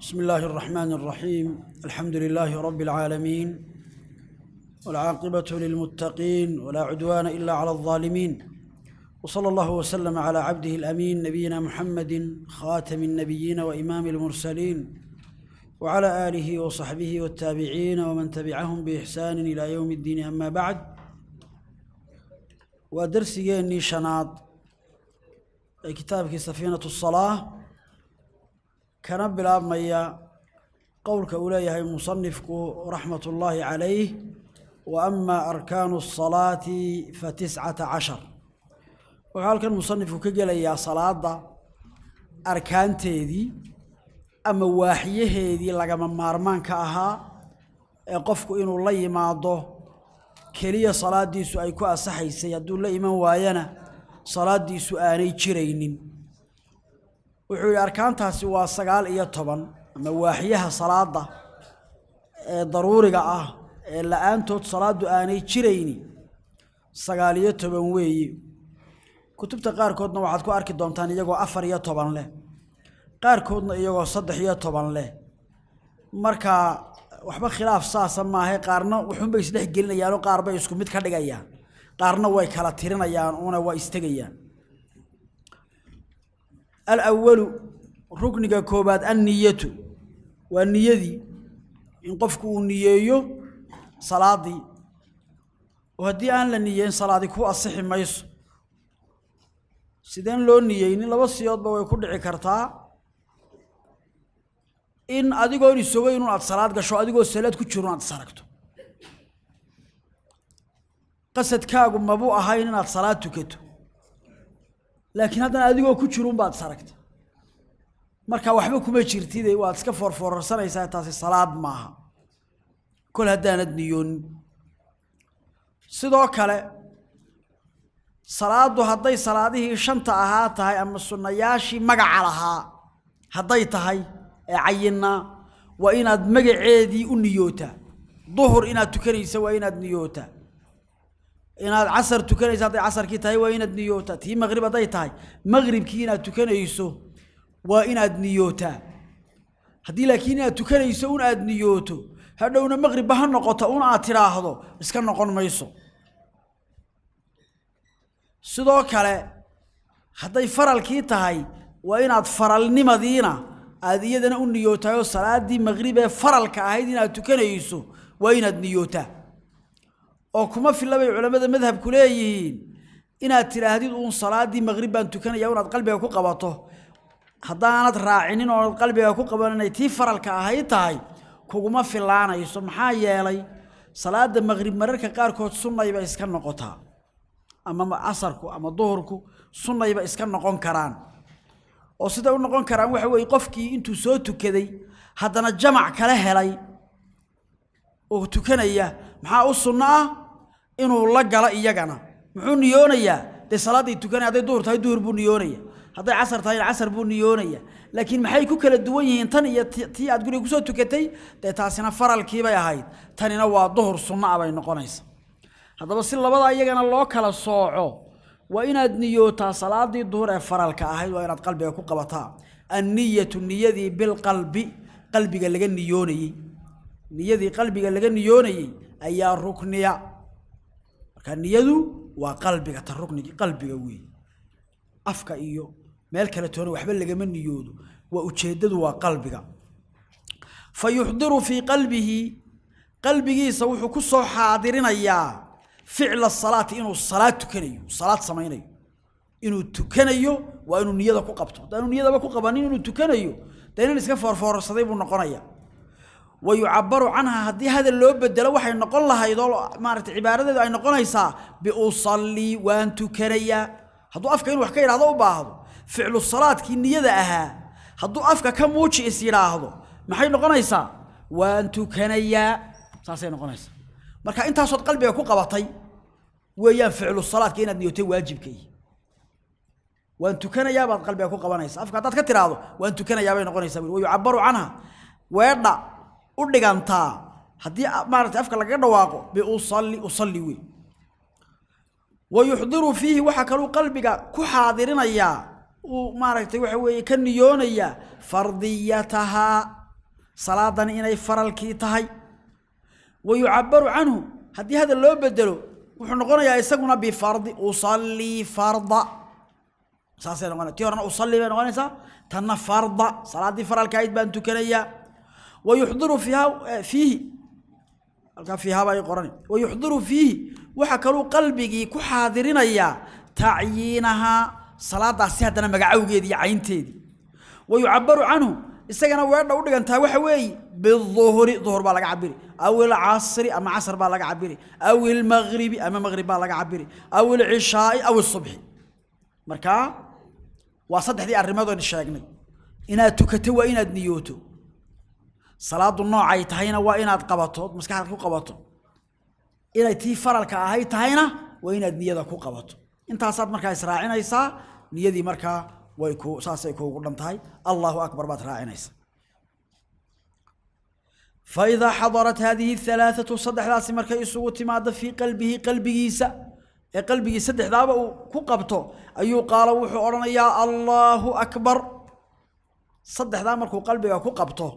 بسم الله الرحمن الرحيم الحمد لله رب العالمين والعاقبة للمتقين ولا عدوان إلا على الظالمين وصلى الله وسلم على عبده الأمين نبينا محمد خاتم النبيين وإمام المرسلين وعلى آله وصحبه والتابعين ومن تبعهم بإحسان إلى يوم الدين أما بعد ودرسيني شناط كتابك سفينة الصلاة kana bilaabmaya qowlka uu leeyahay musanifku raxmat ullaahi calayh wa ama arkaanu asalaati fa tiscata cashar. Wuxuu halkan musanifku ka gelayaa salaadda arkaanteedii ama waaxyaheedii lagama maarmaanka ahaa ee qofku inuu la yimaado keliya salaaddiisu ay ku asaxaysay hadduu la iman waayana salaaddiisu aanay jiraynin wuxuu yidhi arkaantaasi waa sagaal iyo toban ama waaxyaha salaada ee daruuriga ah ee la'aantood salaaddu aanay jirayni. Sagaal iyo toban weeye kutubta qaarkoodna waxaad ku arki doontaan iyagoo afar iyo toban leh. Qaarkoodna iyagoo saddex iyo toban leh. Marka waxba khilaaf saasa maahe qaarna wuxuunbay isdhex gelinayaanoo qaar bay isku mid ka dhigayaan. Qaarna way kala tirinayaan una waa istegayaan alawalu rukniga koobaad anniyatu waa niyadii in qofku uu niyeeyo salaadii oo haddii aan la niyeyn salaadi ku asixi mayso. Sideen loo niyeynin laba siyoodba way ku dhici kartaa. In adigoon isogo inun aad salaad gasho adigoo salaad ku jiro aad is aragto qasadkaagu mabuu ahayn inaad salaad tukato laakiin haddana adigoo ku jirunbaad is aragta marka waxba kuma jirtide waad iska foorfoorarsanaysaa taasi salaad maaha. Kol haddaanad niyoonin. Sidoo kale salaaddu hadday salaadihii shanta ahaa tahay ama sunnayaashii magaca lahaa hadday tahay ee cayinaa waa inaad magaceedii u niyootaa. Duhur inaad tukanaysa waa inaad niyootaa inaad casar tukanayso hadday casarkii tahay waa inaad niyootaa. Tii maqrib hadday tahay maqribkii inaad tukanayso waa inaad niyootaa. Haddii laakiin inaad tukanayso un aad niyooto hadhowna maqribba ha noqoto un aad tidhaahdo iska noqon mayso. Sidoo kale hadday faralkii tahay waa inaad faralnimadiina aad iyadana u niyootaayoo salaaddii maqrib ee faralka ahayd inaad tukanayso waa inaad niyootaa oo kuma filla bay culammada madhabku leeyihiin inaad tidhaahdid uun salaaddii maqrib baan tukanaya inaad qalbiga ku qabato. Haddaanad raacinin oonad qalbiga ku qaban inay tii faralka ahayd tahay kuguma fillaanayso maxaa yeelay salaadda maqrib mararka qaarkood sunnayba iska noqotaa. Ama casarku ama duhurku sunnayba iska noqon karaan. Oo siday u noqon karaan waxa weeye qofkii intuu soo tukaday haddana jamac kala helay oo tukanaya maxaa u sunno ah inuu la galo iyagana. Muxuu niyoonayaa dee salaaday tukanaya hadday duhur tahay duhur buu niyoonaya. Hadday casar tahayna casar buu niyoonaya. Laakiin maxay ku kala duwan yihiin tan iyo tii aad guriga ku soo tukatay? Dee taasina faralkiibay ahayd. Tanina waa duhur sunno ah bay noqonaysa. Haddaba si labada iyagana loo kala sooco waa inaad niyootaa salaadii duhur ee faralka ahayd waa inaad qalbiga ku qabataa. Anniyatu niyadii bilqalbi qalbiga laga niyoonayey. Niyadii qalbiga laga niyoonayey ayaa rukniya marka niyadu waa qalbiga ta qalbiga weey afka iyo meel kale toona waxba lagama niyoodo. Waa ujeeddadu waa qalbiga. Fa yuxdiru fii qalbihi qalbigiisa wuxuu ku soo xaadirinayaa ficla salaati inuu salaad tukanayo salaad samaynayo. Inuu tukanayo waa inuu niyada ku qabto. Haddaanu niyadaba ku qabanin inuu tukanayo dee nin iska foorfoorsaday buu noqonaya wayucabaru canha haddii hadal loo bedelo waxay noqon lahayd oo maarata cibaaradeedu ay noqonaysaa biusallii waan tukanayaa hadduu afka inuu wax ka yidhahdo u baahdo ficlu salaadkii niyada ahaa hadduu afka ka muuji is yidhaahdo maxay noqonaysaa? Waan tukanayaa saasay noqonaysaa. Marka intaasood qalbiga ku qabatay weeyaan ficlu salaadka inaad niyotay waajibkay. Waan tukanayaa baad qalbiga ku qabanaysa afka haddaad ka tiraahdo waan tukanayaa bay noqonaysaa. Wayucabaru canha weedha u dhigantaa haddii maarata afka lagaga dhawaaqo biusalli usalli wey wayuxdiru fiihi waxaa kaluu qalbiga ku xaadirinayaa uu maaragtay waxa weeye ka niyoonayaa fardiyatahaa salaadani inay faralkii tahay. Wa yucabaru canhu haddii hadal loo bedelo wuxuu noqonayaa isaguna bifardi usallii farda. Saasay noqonaya tii horena usallii bay noqonaysaa. Tanna farda salaaddii faralka baan tukanayaa wa yuxdiru fiiha fiihi halkaa fiihaa baa ii qorani wa yuxdiru fiihi waxaa kaluu qalbigii ku xaadirinayaa tacyiinahaa salaadaasi haddana magacowgeedi iyo caynteedii wa yucabaru canhu isagana weedha u dhigantaa waxa weeye biduhri duhur baa laga cabiri aw ilcasri ama casr baa laga cabiri aw ilmagribi ama magrib baa laga cabiri aw ilcishaai aw isubxi markaa waa saddexdii arrimood salaadu noocay tahayna waa inaad qabato ood maskaxda ku qabato inay tii faralka ahay tahayna waa inaad niyada ku qabato intaasaad markaa israacinaysaa niyadii markaa way ku saasay kuugu dhan tahay allahu akbar baad raacinaysa فإذا حضرت هذه الثلاثة صدح ذاسي مركا يسوق تماد في قلبه قلبيسا قلبي صدح ذابا كقبته أيو قال وحو أرنا يا الله أكبر صدح ذا مركو قلبي كقبته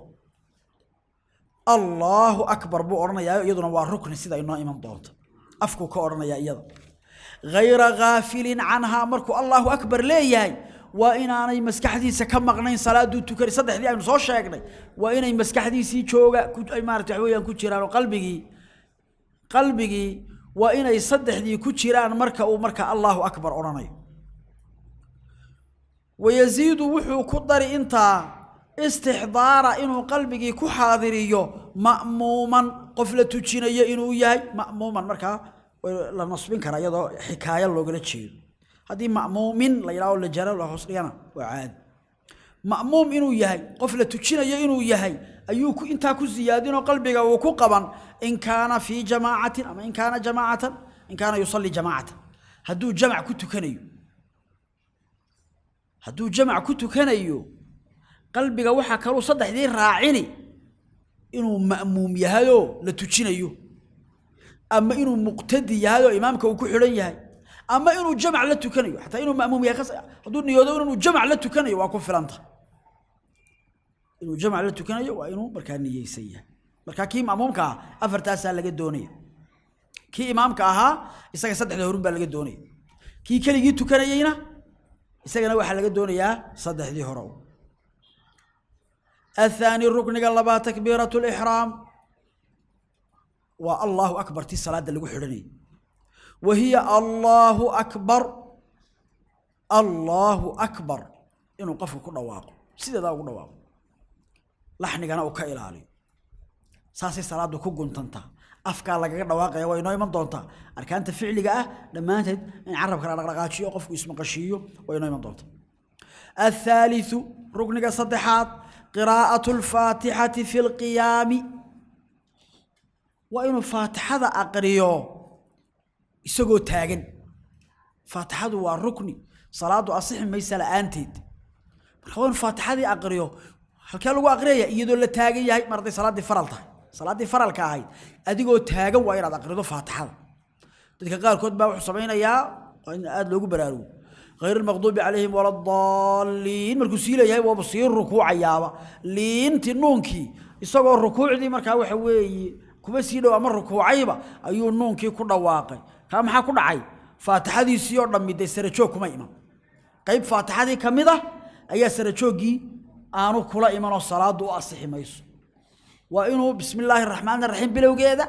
allaahu akbar buu odhanayaa iyaduna waa rukni sida inoo iman doonto. Afkuu ka odhanayaa iyada. Hayra kaafilin canhaa markuu allaahu akbar leeyahay waa inaanay maskaxdiisa ka maqnayn salaaduu tukanay saddexdii aynu soo sheegnay waa inay maskaxdiisii jooga maarata wax ku jiraan oo qalbigii qalbigii waa inay saddexdii ku jiraan marka uu marka allaahu akbar odhanayo. Wayaziidu wuxuu ku dari intaa istixdaara inuu qalbigii ku xaadiriyo ma'muuman qof la tujinayo inuu yahay ma'muuman. Markaa la nasbin karaa iyadoo xikaayo loogala jeedo. Haddii ma'muumin la yidhaho la jaro la hoos dhigana waa caadi. Ma'muum inuu yahay qof la tujinayo inuu yahay ayuu intaa ku siyaadinoo qalbiga uu ku qaban in kaana fii jamaacatin ama in kaana jamaacatan in kaana yusalli jamaacatan. Hadduu jamac ku tukanayo hadduu jamac ku tukanayo qalbiga waxaa kaluu saddexdii raacini inuu ma'muum yahayoo la tujinayo. Ama inuu muqtadi yahayoo imaamka uu ku xidhan yahay. Ama inuu jamac la tukanayo. Xataa inuu ma'muum yahay hadduu niyoodo inuu jamac la tukanayo waa ku filanta. Inuu jamac la tukanayo waa inuu markaa niyeysan yahay. Markaa kii ma'muumka ah afartaasaa laga doonaya. Kii imaamka ahaa isaga saddexda horun baa laga doonaya. Kii keligii tukanayeyna isagana waxaa laga doonayaa saddexdii hore الثاني ركن لبا تكبيرة الإحرام والله أكبر تي صلاة اللي حرني وهي الله أكبر الله أكبر إنه قفل كل واقع سيدا دا كل واقع لحن كان أوكا إلالي ساسي صلاة كو قنطنتا أفكار لك دواقع وينو يمن دونتا أركان تفعل أه لما أنت إن عرب كلا رقاقاتشيو قفل اسم قشيو وينو يمن دونتا الثالث ركن صدحات قراءة الفاتحة في القيام وإنه فاتحة أقريو isagoo taagan faatixadu waa rukni salaadu asixi maysa la'aanteed marka waa in faatixadii aqriyo halkee lagu aqriyaya iyadoo la taagan yahay mar hadday salaaddii faral tahay salaaddii faralka ahayd adigoo taagan waa inaad aqrido faatixada dadka qaarkood baa wuxuu samaynayaa waa in aada loogu baraarugo غير المغضوب عليهم ولا الضالين markuu sii leeyahay waa sii rukuucayaaba liinti nuunkii isagoo rukuucdii markaa waxa weeye kuma sii dhow ama rukuucayba ayuu nuunkii ku dhawaaqay kaa maxaa ku dhacay faatixadiisii oo dhammi dee sarajoog kuma iman qayb faatixadii ka mid ah ayaa sarajooggii aanu kula imanoo salaadu u asixi mayso waa inuu bismi illaahi raxmaan raxiim bilowgeeda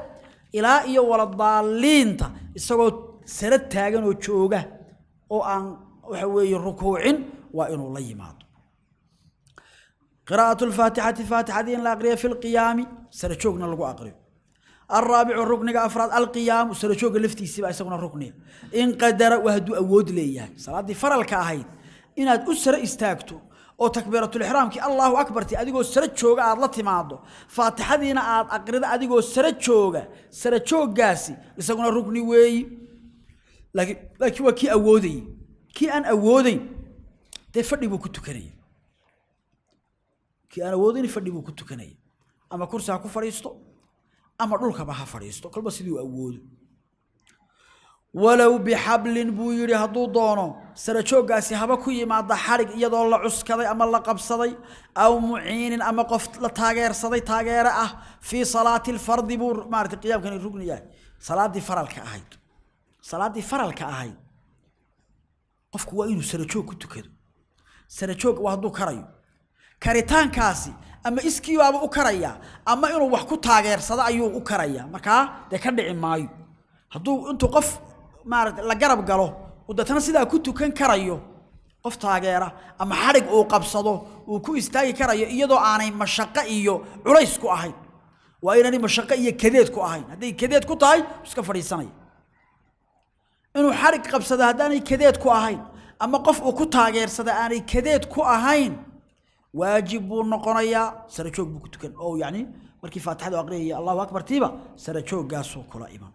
ilaa iyo waladaaliinta isagoo sara taagan oo jooga oo aan waxa weeye rukuucin waa inuu la yimaado قراءة الفاتحة فاتحة دين لا أقرية في القيام سرچوغنا لغو أقريو الرابع الركن أفراد القيام سرچوغ لفتي سبا يساقنا الركن إن قدر وهدو أود ليه صلاة دي فرال كاهيد إن أد أسر استاكتو أو تكبيرة الإحرام كي الله أكبر تي أديقو سرچوغ آد لتمادو فاتحة دين آد أقريد أديقو سرچوغ سرچوغ قاسي يساقنا الركن وي لكن لكن وكي أودي kii aan awoodeyn dee fadhi buu ku tukanaya kii aan awoodeyn fadhi buu ku tukanaya ama kursi ha ku fadhiisto ama dhulkaba ha fadhiisto. Kolba siduu awoodo. Walow bixablin buu yidhi hadduu doono sarajoogaasi haba ku yimaada xarig iyadoo la cuskaday ama la qabsaday aw muciinin ama qof la taageersaday taageere ah fii salaati alfardi buu maarata qiyaamkani rugniyahay salaaddii faralka ahayd. Salaaddii faralka ahayd qofku waa inuu sarajoog ku tukado. Sarajoog hadduu karayo. Karitaankaasi ama iskiibaaba u karaya ama inuu wax ku taageersado ayuu u karaya markaa dee ka dhici maayo. Hadduu intuu qof maarata la garab galo uu deetana sidaa ku tukan karayo qof taageera ama xadhig uu qabsado uu ku istaagi karayo iyadoo aanay mashaqo iyo culays ku ahayn. Waa inaanay mashaqo iyo kadeed ku ahayn. Hadday kadeed ku tahay iska fadhiisanaya inuu xadhig qabsado haddaanay kadeed ku ahayn ama qof uu ku taageersada aanay kadeed ku ahayn waajib buu noqonayaa sarajoog buu ku tukan. Oo yacni markii faatixadu aqriyaya allahu akbar tiiba sarajooggaasuu kula iman.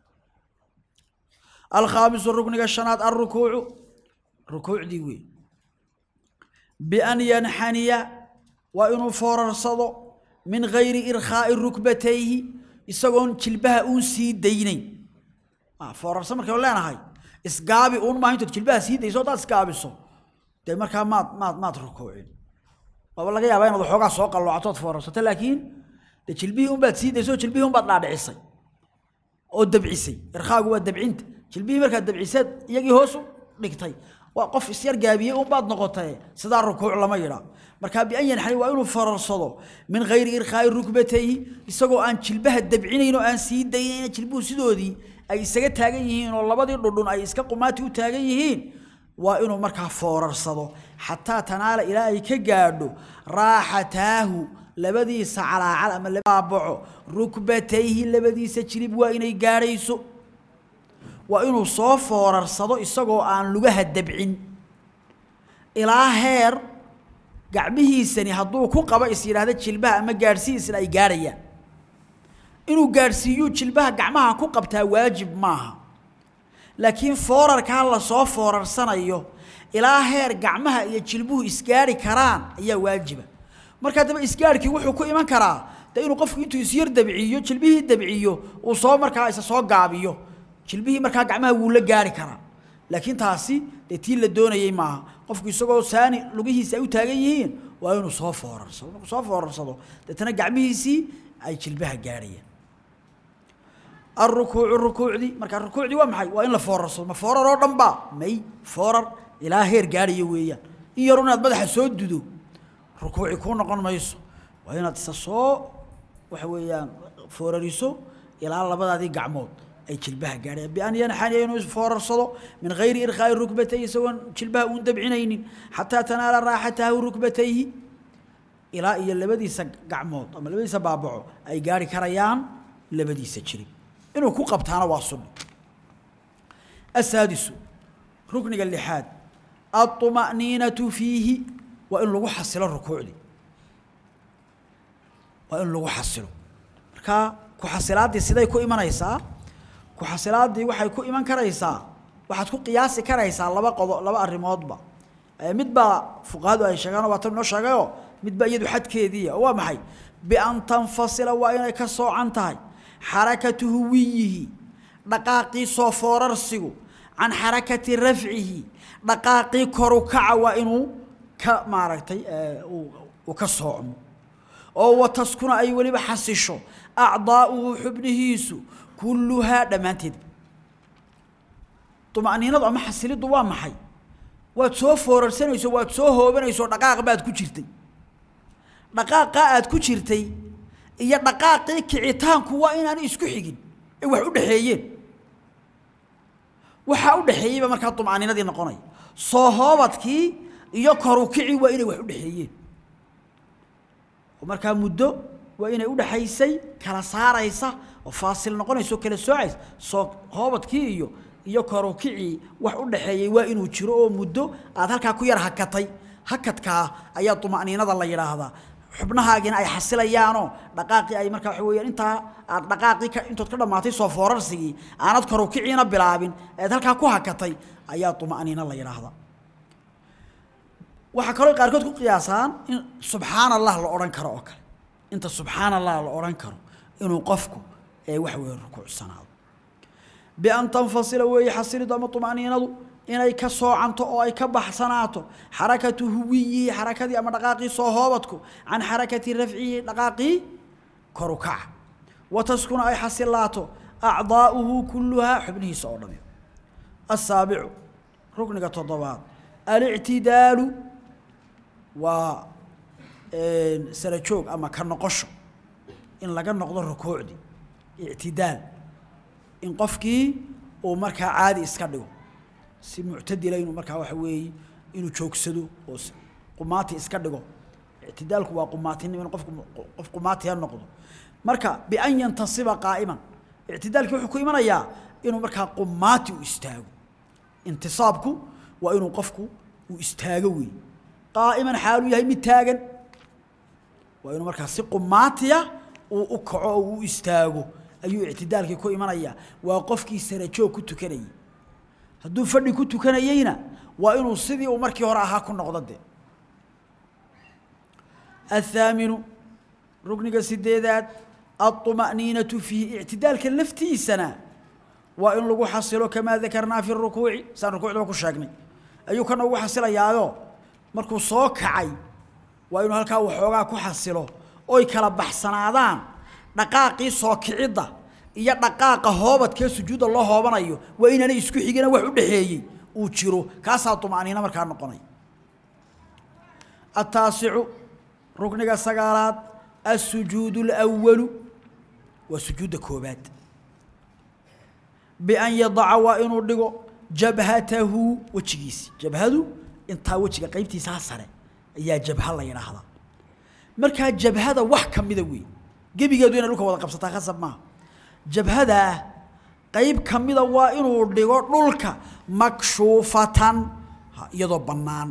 Alkhaamisu rukniga shanaad alrukuucu rukuucdii wey bian yanxaniya waa inuu foorarsado min gayri irkhaa'i rukbatayhi isagoon jilbaha uun sii daynayn foorarsa markaynu leenahay isgaabi uun maaha intood jilbaha sii dayso haddaad isgaabiso. Dee markaa maad maad maad rukuucin waaba laga yaabaa inaad waxoogaa soo qalloocato ood foorarsato laakiin dee jilbihii unbaad sii jilbihii unbaad dhaadhicisay oo dabcisay. Irkhaagu waa dabcinta. Jilbihii markaad dabciseed iyagii hoos u dhigtay. Waa qof isyar gaabiyey unbaad noqotay. Sidaa rukuuc lama yidhaa. Markaa bian yanxani waa inuu fararsado min gayri irkhaa'i rukbatayhi isagoo aan jilbaha dabcinayn oo aan sii daynayn jilbuhu sidoodii ay isaga taagan yihiin oo labadii dhudhun ay iska qumaati u taagan yihiin waa inuu markaa foorarsado xataa tanaala ilaa ay ka gaadho raaxataahu labadiisa calaacal ama labaabaco rukbatayhi labadiisa jilib waa inay gaadhayso. Waa inuu soo foorarsado isagoo aan lugaha dabcin. Ilaa heer gacmihiisani hadduu ku qabo is yidhaahda jilbaha ama gaadhsihiisna ay gaadhayaan inuu gaadhsiiyuu jilbaha gacmaha ku qabtaa waajib maaha. Laakiin foorarkaa la soo foorarsanayo ilaa heer gacmaha iyo jilbuhu isgaadhi karaan ayaa waajiba. Marka haddaba isgaadhkii wuxuu ku iman karaa dee inuu qofku intuu isyar dabciyo jilbihii dabciyo uu soo markaa isa soo gaabiyo jilbihii markaa gacmaha wuu la gaari karaa. Laakiin taasi dee tii la doonayey maaha. Qofku isagoo saani lugihiisa ay u taagan yihiin waa inuu soo foorarsado markuu soo foorarsado deetana gacmihiisii ay jilbaha gaadhayaan alrukuucu rukuucdii markaa rukuucdii waa maxay waa in la foorarsado ma foorar oo dhan ba may foorar ilaa heer gaadhaya weeyaan in yaru inaad madaxa soo dudo rukuuci kuu noqon mayso waa inaad isa soo waxa weeyaan foorariso ilaa labadaadii gacmood ay jilbaha gaadhayaan bian yanxaniya inuu foorarsado min gayri irkhaa'i rukbatayhi isagoon jilbaha uun dabcinaynin xataa tanaala raaxatahu rukbatayhi ilaa iyo labadiisa gacmood ama labadiisa baabaco ay gaari karayaan labadiisa jirib inuu ku qabtaana waa sunni. Asaadisu rukniga lixaad alطuma'niinatu fiihi waa in lagu xasilo rukuucdii. Waa in lagu xasilo. Markaa ku-xasilaaddii siday ku imanaysaa ku-xasilaaddii waxay ku iman karaysaa waxaad ku qiyaasi karaysaa laba qodo laba arrimoodba. Mid baa fuqahadu ay sheegaan waa tan inoo sheegayoo mid iyadu xadkeediiya oo waa maxay? Bian tanfasila waa inay ka soocan tahay xarakatu huwiyihi dhaqaaqii soo foorarsigu can xarakati rafcihi dhaqaaqii koru kaca waa inuu ka maaragtay uu ka soocmo. Oo wataskuna ay weliba xasisho acdaa'uhu xubnihiisu kulluhaa dhammaanteedba طuma'niinadu ama xasiliddu waa maxay? Waad soo foorarsanayso waad soo hoobanayso dhaqaaq baad ku jirtay. Dhaqaaqaa aad ku jirtay iyo dhaqaaqii kicitaanku waa inaanay isku xigin. Ay wax u dhexeeyeen waxaa u dhexeeyeyba markaa طuma'niinadii noqonaya soo hoobadkii iyo koru kici waa inay wax u dhexeeyeen markaa muddo waa inay udhexaysay kala saaraysa oo faasil noqonaysa oo kala soocaysa soo hoobadkii iyo iyo korokicii wax u dhaxeeyey waa inuu jiro oo muddo aad halkaa ku yar hakatay. Hakadkaa ayaa طuma'niinada la yidhaahdaa xubnahaagina ay xasilayaanoo dhaqaaqii ay markaa waxa weeyaan intaa aad dhaqaaqii intood ka dhammaatay soo foorarsigii aanad korokiciina bilaabin eed halkaa ku hakatay ayaa طuma'niina la yidhaahdaa waxaa kaloo qaarkood ku qiyaasaan in subxaan allah la odhan karo oo kale. Inta subxaan allah la odhan karo inuu qofku ee wax weeye rukuucsanaado. Bian tanfasila weeye xasilidu ama طuma'niinadu inay ka soocanto oo ay ka baxsanaato xarakatu huwiyihi xarakadii ama dhaqaaqii soo hoobadku can xarakati rafcihi dhaqaaqii kor u kaca wa taskuna ay xasilaato acdaa'uhu kulluhaa xubnihiisa oo dhami asaabicu rukniga toddobaad. Alictidaalu waa sara joog ama ka noqosho in laga noqdo rukuucdi ictidaal. In qofkii uu markaa caadi iska dhigo si muctadila inuu markaa waxa weeye inuu joogsado oo qumaati iska dhigo. Waa qumaatinimo in qofku qof qumaatiha noqdo. Marka bian yantasiba qaa'iman. Ictidaalkii wuxuu ku imanayaa inuu markaa qumaati u istaago. Intisaabku waa inuu qofku uu istaago weey. Qaa'iman xaaluu yahay mid taagan. Waa inuu markaa si qumaatiya uu u kaco uu istaago. Ayuu ictidaalkii ku imanayaa. Waa qofkii sarajoog ku tukanayay hadduu fadhi ku tukanayeyna waa inuu sidii uu markii hore ahaa ku noqdo de athaaminu rukniga sideedaad alطuma'niinatu fiihi ictidaalka laftiisana waa in lagu xasilo kamaa dakarnaa fi rukuuci saan rukuucdaba ku sheegnay. Ayuu kana ugu xasilayaayo markuu soo kacay waa inuu halkaa waxoogaa ku xasilo oy kala baxsanaadaan dhaqaaqii soo kicidda iyo dhaqaaqa hoobadkee sujuudda loo hoobanayo waa inaanay isku xigina wax u dhexeeyey uu jiro kaasaa tuma'niino markaa noqonay. Ataasicu rukniga sagaalaad alsujuudu اlأwalu waa sujuudda koobaad bian yadaca waa inuu dhigo jabhatahu wejigiisi jabhadu intaa wejiga qaybtiisaa sare ayaa jabha la yidhaahdaa. Markaa jabhada wax ka mida wey gebigeedu inay dhulka wada qabsataa khasab maaha jabhadaa qayb ka mida waa inuu dhigo dhulka makshuufatan iyadoo bannaan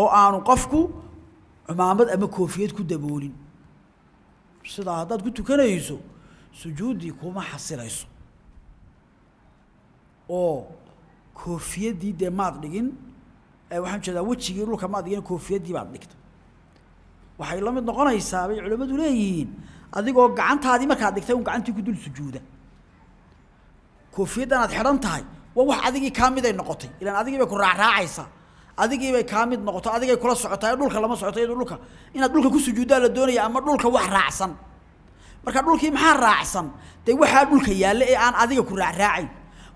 oo aanu qofku cumaamad ama koofiyad ku daboolin sidaa haddaad ku tukanayso sujuuddii kuma xasilayso oo koofiyaddii dee maad dhigin waxaan jeedaa wejigii dhulka maad dhigin koofiyaddii baad dhigta. Waxay la mid noqonaysaa bay culimmadu leeyihiin adigoo gacantaadii markaad dhigtay un gacantii ku dul sujuuda. Koofiyaddan aad xidhan tahay waa wax adigii kaa miday noqotay. Ilaan adigii bay ku raacraacaysaa adigii bay kaa mid noqoto adigay kula socotaa dhulka lama socoto iyadoo dhulka inaad dhulka ku sujuuddaa la doonaya ama dhulka wax raacsan. Marka dhulkii maxaa raacsan? Dee waxaa dhulka yaalla ee aan adiga ku raacraacayn.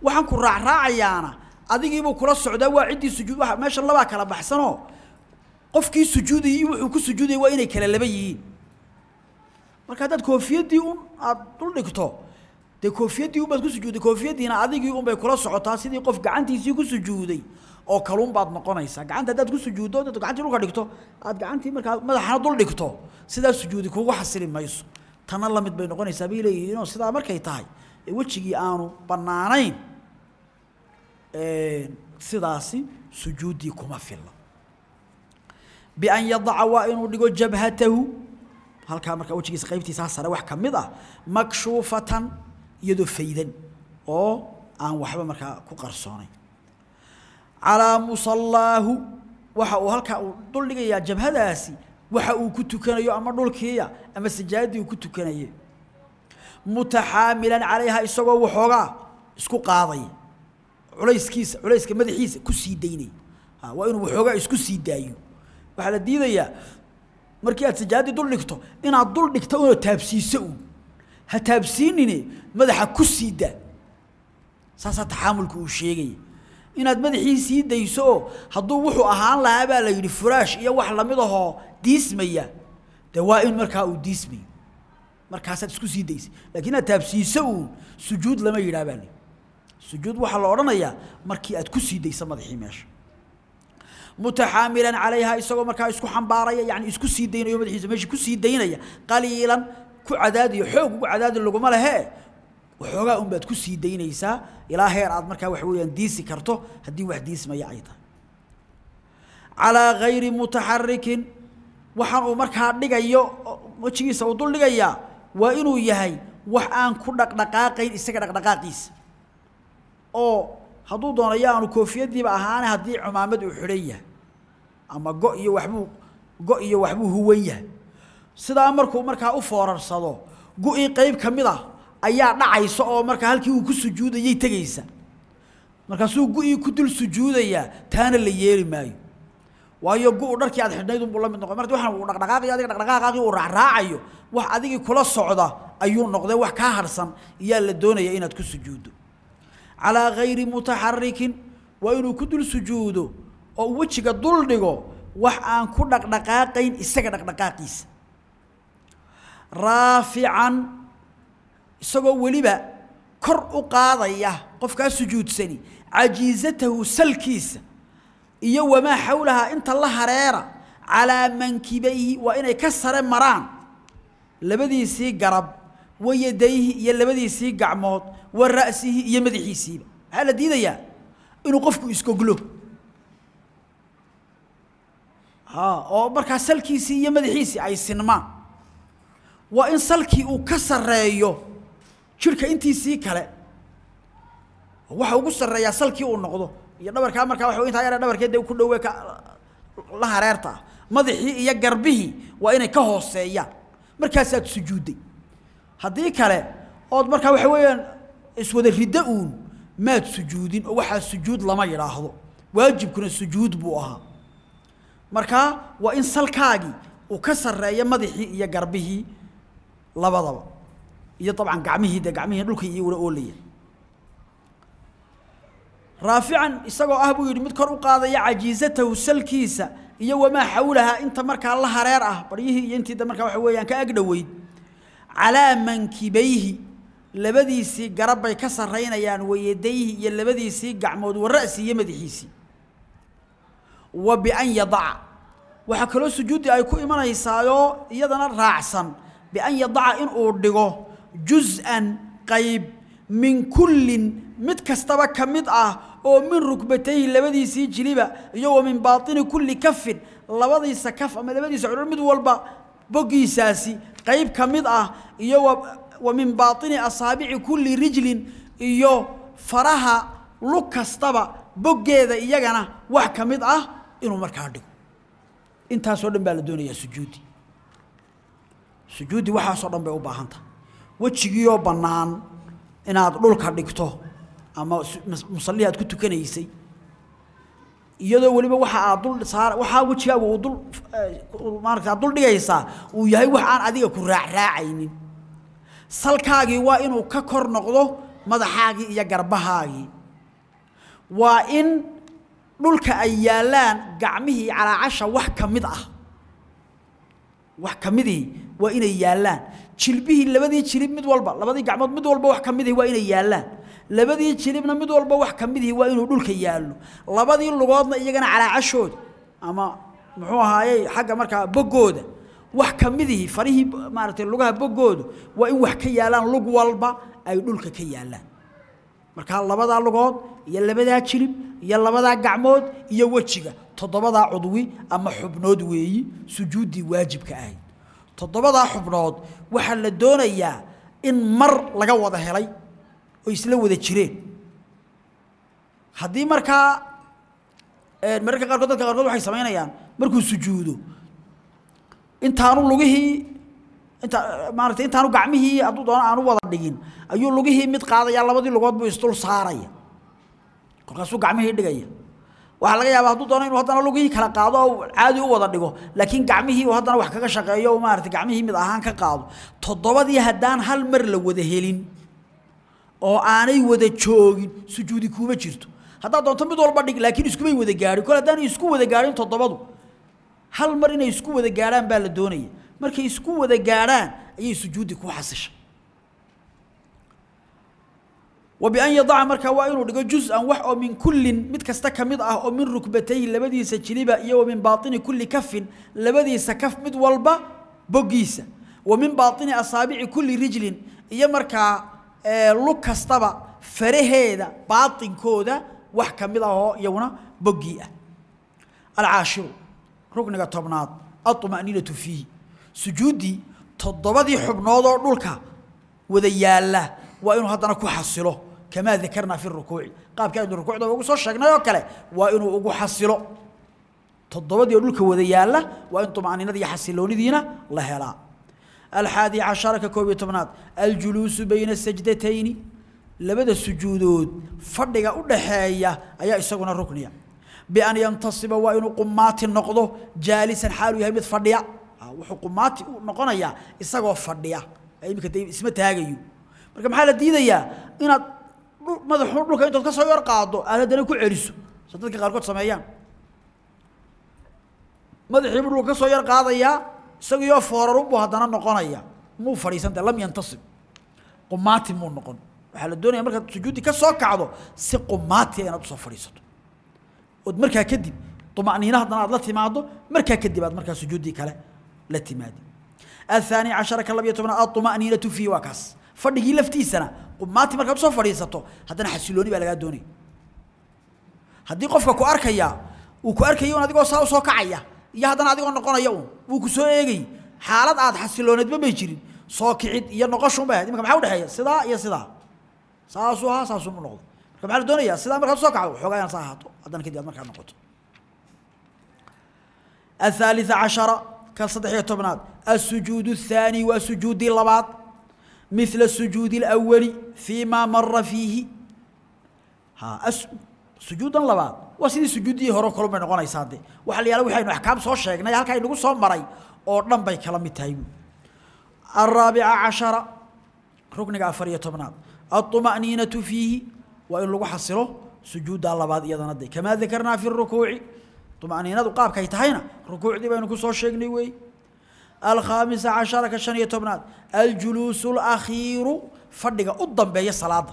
Waxaan ku raacraacayaana adigiibuu kula socdaa waa ciddii sujuud waa meeshan labaa kala baxsanoo qofkii sujuudayay wuxuu ku sujuudaya waa inay kala laba yihiin marka haddaad koofiyaddii un aad dul dhigto dee koofiyaddii un baad ku sujuudday koofiyaddiina adigii un bay kula socotaa sidii qof gacantiisii ku sujuuday oo kaluun baad noqonaysaa. Gacanta haddaad ku sujuuddo dad gacantii dhulka dhigto aad gacantii markaa madaxana dul dhigto sidaa sujuudi kugu xasili mayso. Tana la mid bay noqonaysaa bay leeyihiinoo sidaa markay tahay wejigii aanu bannaanayn sidaasi sujuuddii kuma filla. Bian yadaca waa inuu dhigo jabhatahu halkaa markaa wejigiisa qaybtiisaa sare wax ka mid ah makshuufatan iyadoo faydan oo aan waxba markaa ku qarsoonayn. Calaa musallaahu waxa uu halkaa uu dul dhigayaa jabhadaasi waxa uu ku tukanayo ama dhulkiiya ama sajaaddii uu ku tukanayay mutaxaamilan calayha isagoo waxoogaa isku qaadaya culayskiisa culayska madaxiisa ku sii daynaya waa inuu waxoogaa isku sii daayo. Waxaa la diidayaa markii aad sajaaddii dul dhigto inaad dul dhigto unoo taabsiiso uun ha taabsiinine madaxa ku sii daa. Saasaa taxaamulka uu sheegaya inaad madaxii sii dayso oo hadduu wuxuu ahaan lahaa baa la yidhi furaash iyo wax la mid ahoo diismaya. Dee waa in markaa uu diismayo markaasaad isku sii daysay lakiin inaad taabsiiso uun sujuud lama yidhaha baa la sujuud waxaa la odhanayaa markii aad ku sii dayso madaxii meesha mutaxaamilan calayha isagoo markaa isku xambaaraya yani isku sii daynayo madaxiisa meesha ku sii daynaya qaliilan ku cadaadiyo xoog ugu cadaadi laguma lehee waxoogaa un baad ku sii daynaysaa. Ilaa heer aad markaa waxa weeyaan diisi karto haddii wax diismaya ay tahay. Calaa gayri mutaxarikin waxaan uu markaa dhigayo wejigiisa uu dul dhigayaa waa inuu yahay wax aan ku dhaqdhaqaaqayn isaga dhaqdhaqaaqiisa oo hadduu doonayo aanu koofiyaddiiba ahaane haddii cumaamad uu xidhan ama go iyo waxbuu go iyo waxbuu huwan yahay. Sidaa markuu markaa u foorarsado gu-ii qayb ka mid ah ayaa dhacaysa oo marka halkii uu ku sujuudayay tegaysa. Markaasuu gu-ii ku dul sujuudayaa taana la yeeli maayo. Waayo gu dharkii aad xidhnayd unbuu la mid marti waxaan uu dhaqdhaqaaqayo adiga dhaqdhaqaaqaagii uu raacraacayo wax adigii kula socda ayuu noqday. Wax kaa harsan iyaa la doonaya inaad ku sujuuddo. Calaa gayri mutaxarikin waa inuu ku dul sujuudo oo wejiga dul dhigo wax aan ku dhaqdhaqaaqayn isaga dhaqdhaqaaqiisa. Raafican isagoo weliba kor u qaadaya qofkaa sujuudsani cajiizatahu salkiisa iyo wamaa xawlahaa inta la hareera calaa mankibayhi waa inay ka sare maraan. Labadiisii garab wa yadayhi iyo labadiisii gacmood wa ra'sihi iyo madaxiisiiba. Maxaa la diidayaa? Inuu qofku isgoglo ha oo markaa salkiisii iyo madaxiisii ay sinmaan. Waa in salkii uu ka sarreeyo jirka intiisii kale. Waxa ugu sarreeyaa salkii uu noqdo. Iyo dhabarkaa markaa waxa intaa yare dhabarkeed dee ku dhowe ka la hareerta. Madaxii iyo garbihii waa inay ka hooseeyaan markaasaad sujuudday haddii kale ood markaa waxa weeyaan iswada riddo uun maad sujuudin oo waxaa sujuud lama yidhaahdo. Waajibkuna sujuud buu ahaa markaa waa in salkaagii uu ka sarreeyo madaxii iyo garbihii labadaba. Iyo dabcan gacmihii dee gacmihii dhulka iyo ula oolaya. Raafican isagoo ah buu yidhi mid kor u qaadaya cajiizatahu salkiisa iyo wamaa xawlahaa inta markaa la hareer ah baryihii iyo intii markaa waxa weeyaan ka agdhoweyd calaa mankibayhi labadiisii garab bay ka sarraynayaan wayadayhi iyo labadiisii gacmood wa ra'si madaxiisii wa bian yadaca waxaa kaloo sujuuddii ay ku imanaysaayoo iyadana raacsan. Bian yadaca inuu dhigo juz-an qayb min kullin mid kastaba ka mid ah oo min rukbatayhi labadiisii jiliba iyo wa min baatini kulli kafin labadiisa kaf ama labadiisa cudhur mid walba boggiisaasi qayb ka mid ah iyo wa min baatini asaabici kulli rijlin iyo faraha lug kastaba boggeeda iyagana wax ka mid ah inuu markaa dhigo. Intaasoo dhan baa la doonayaa sujuudi. Sujuudi waxaasoo dhan bay u baahan tahay. Wejigiioo bannaan inaad dhulka dhigto ama musallihi aad ku tukanaysay. Iyadoo weliba waxa aad dul saar waxaa wejigaagu uu dul maaragta aad dul dhigaysaa uu yahay wax aan adiga ku raacraacaynin salkaagii waa inuu ka kor noqdo madaxaagii iyo garbahaagii. Waa in dhulka ay yaallaan gacmihii calaacasha wax ka mid ah. Wax ka midii waa inay yaallaan jilbihii labadii jilib mid walba labadii gacmood mid walba wax ka midii waa inay yaallaan labadii jilibna mid walba wax ka midii waa inuu dhulka yaallo. Labadii lugoodna iyagana calaacashooda ama muxuu ahaayey xagga markaa boggooda. Wax ka midihii farihii maaragtay lugaha boggooda waa in wax ka yaallaan lug walba ay dhulka ka yaallaan markaa labadaa lugood iyo labadaa jilib iyo labadaa gacmood iyo wejiga toddobadaa cudwi ama xubnood weeyi sujuuddii waajibka ahayd. Toddobadaa xubnood waxaa la doonayaa in mar laga wada helay oo isla wada jireen. Haddii markaa mararka qaarkood dadka qaarkood waxay samaynayaan markuu sujuudo intaanu lugihii inta maaragtay intaanu gacmihii hadduu doono aanu wada dhigin ayuu lugihii mid qaadaya labadii lugood buu isdul saaraya. Kolkaasuu gacmihii dhigaya. Waxaa laga yaabaa hadduu doono inuu haddana lugihii kala qaado oo caadi u wada dhigo laakiin gacmihii uu haddana wax kaga shaqeeyo oo maaragtay gacmihii mid ahaan ka qaado. Toddobadii haddaan hal mar la wada helin oo aanay wada joogin sujuudi kuuma jirto. Haddaad doonto mid walba dhig laakiin iskumay wada gaadhin. Kol haddaanay isku wada gaadhin toddobadu hal mar inay isku wada gaadhaan baa la doonaya markay isku wada gaadhaan ayay sujuudi ku xasishay. Wa bian yadaca markaa waa inuu dhigo juz-an wax oo min kullin mid kasta ka mid ah oo min rukbatayhi labadiisa jiliba iyo wa min baatini kulli kafin labadiisa kaf mid walba boggiisa. Wa min baatini asaabici kulli rijlin iyo markaa lug kastaba faraheeda baatinkooda wax ka mid ah oo iyaguna boggii ah. Alcaashiru tobnaad alطumaأniinatu fiihi sujuuddii toddobadii xubnood oo dhulka wada yaalla waa inuu haddana ku xasilo kamaa dakarnaa fi rukuuci. Qaabkii aynu rukuucdaba ugu soo sheegnay oo kale waa inuu ugu xasilo. Toddobadii dhulka wada yaalla waa in طumaniinada xasiloonidiina la helaa. Alxaadi cashara ka koob iyo tobnaad aljuluusu bayna sajdatayni labada sujuudood fadhiga u dhaxeeya ayaa isaguna rukniya. Bian yantasiba waa inuu qumaati noqdo jaalisan xaaluu yahay mid fadhiya. wuxuu qumaati u noqonayaa isagoo fadhiya imika de isma taagayo marka maxaa la diidayaa inaad madaxu dhulka intood ka soo yar qaado aad haddana ku celiso sa dadka qaarkood sameeyaan madaxiibu dhulka ka soo yar qaadayaa isagiioo foorarunbuu haddana noqonaya muu fadhiisanta lam yantasib qumaati muu noqon waxaa la doonaya markaad sujuuddii ka soo kacdo si qumaatiya inaad usoo fadhiisato ood markaa kadib طمأنينة هذا لا تمادو مركا كدبات مركا سجودي كلا لا تمادي الثاني عشر كلا بيتمنى الطمأنينة فيه وكاس فدقي لفتي سنة قماتي مركا بصو فريساتو هذا حسيلوني بلا دوني haddii qofka ku arkaya uu ku arkayo un adigoo saa u soo kacaya iyo haddana adigoo noqonaya un wuu ku soo eegay xaalad aad xasilooneedba may jirin soo kicid iyo noqoshun bay ahayd imika maxaa udhexeeya sidaa iyo sidaa saasuu ahaa saasuu u noqdo marka maxaa la doonayaa sidaa markaad soo kacdo xoogaa inaan saa ahaato haddana kadib aad markaa noqoto الثالث عشر كالصدح تبنات السجود الثاني وسجود اللبات مثل السجود الأول فيما مر فيه ها أس سجود اللبات وسيدي سجودي هرو كلهم من قنا يساعد وحال يلا وحين أحكام صور شيخنا هل كاي نقول صور مري أردن بي كلام تايم الرابع عشر ركن عفرية تبنات الطمأنينة فيه وإن لو حصله سجود اللبات يدنا كما ذكرنا في الركوع طمأنينة قاب كي تهينا ركوع دي بينكو سو شيغني وي الخامس عشر كشنية تبنات الجلوس الأخير فدقة قدام بي الصلاة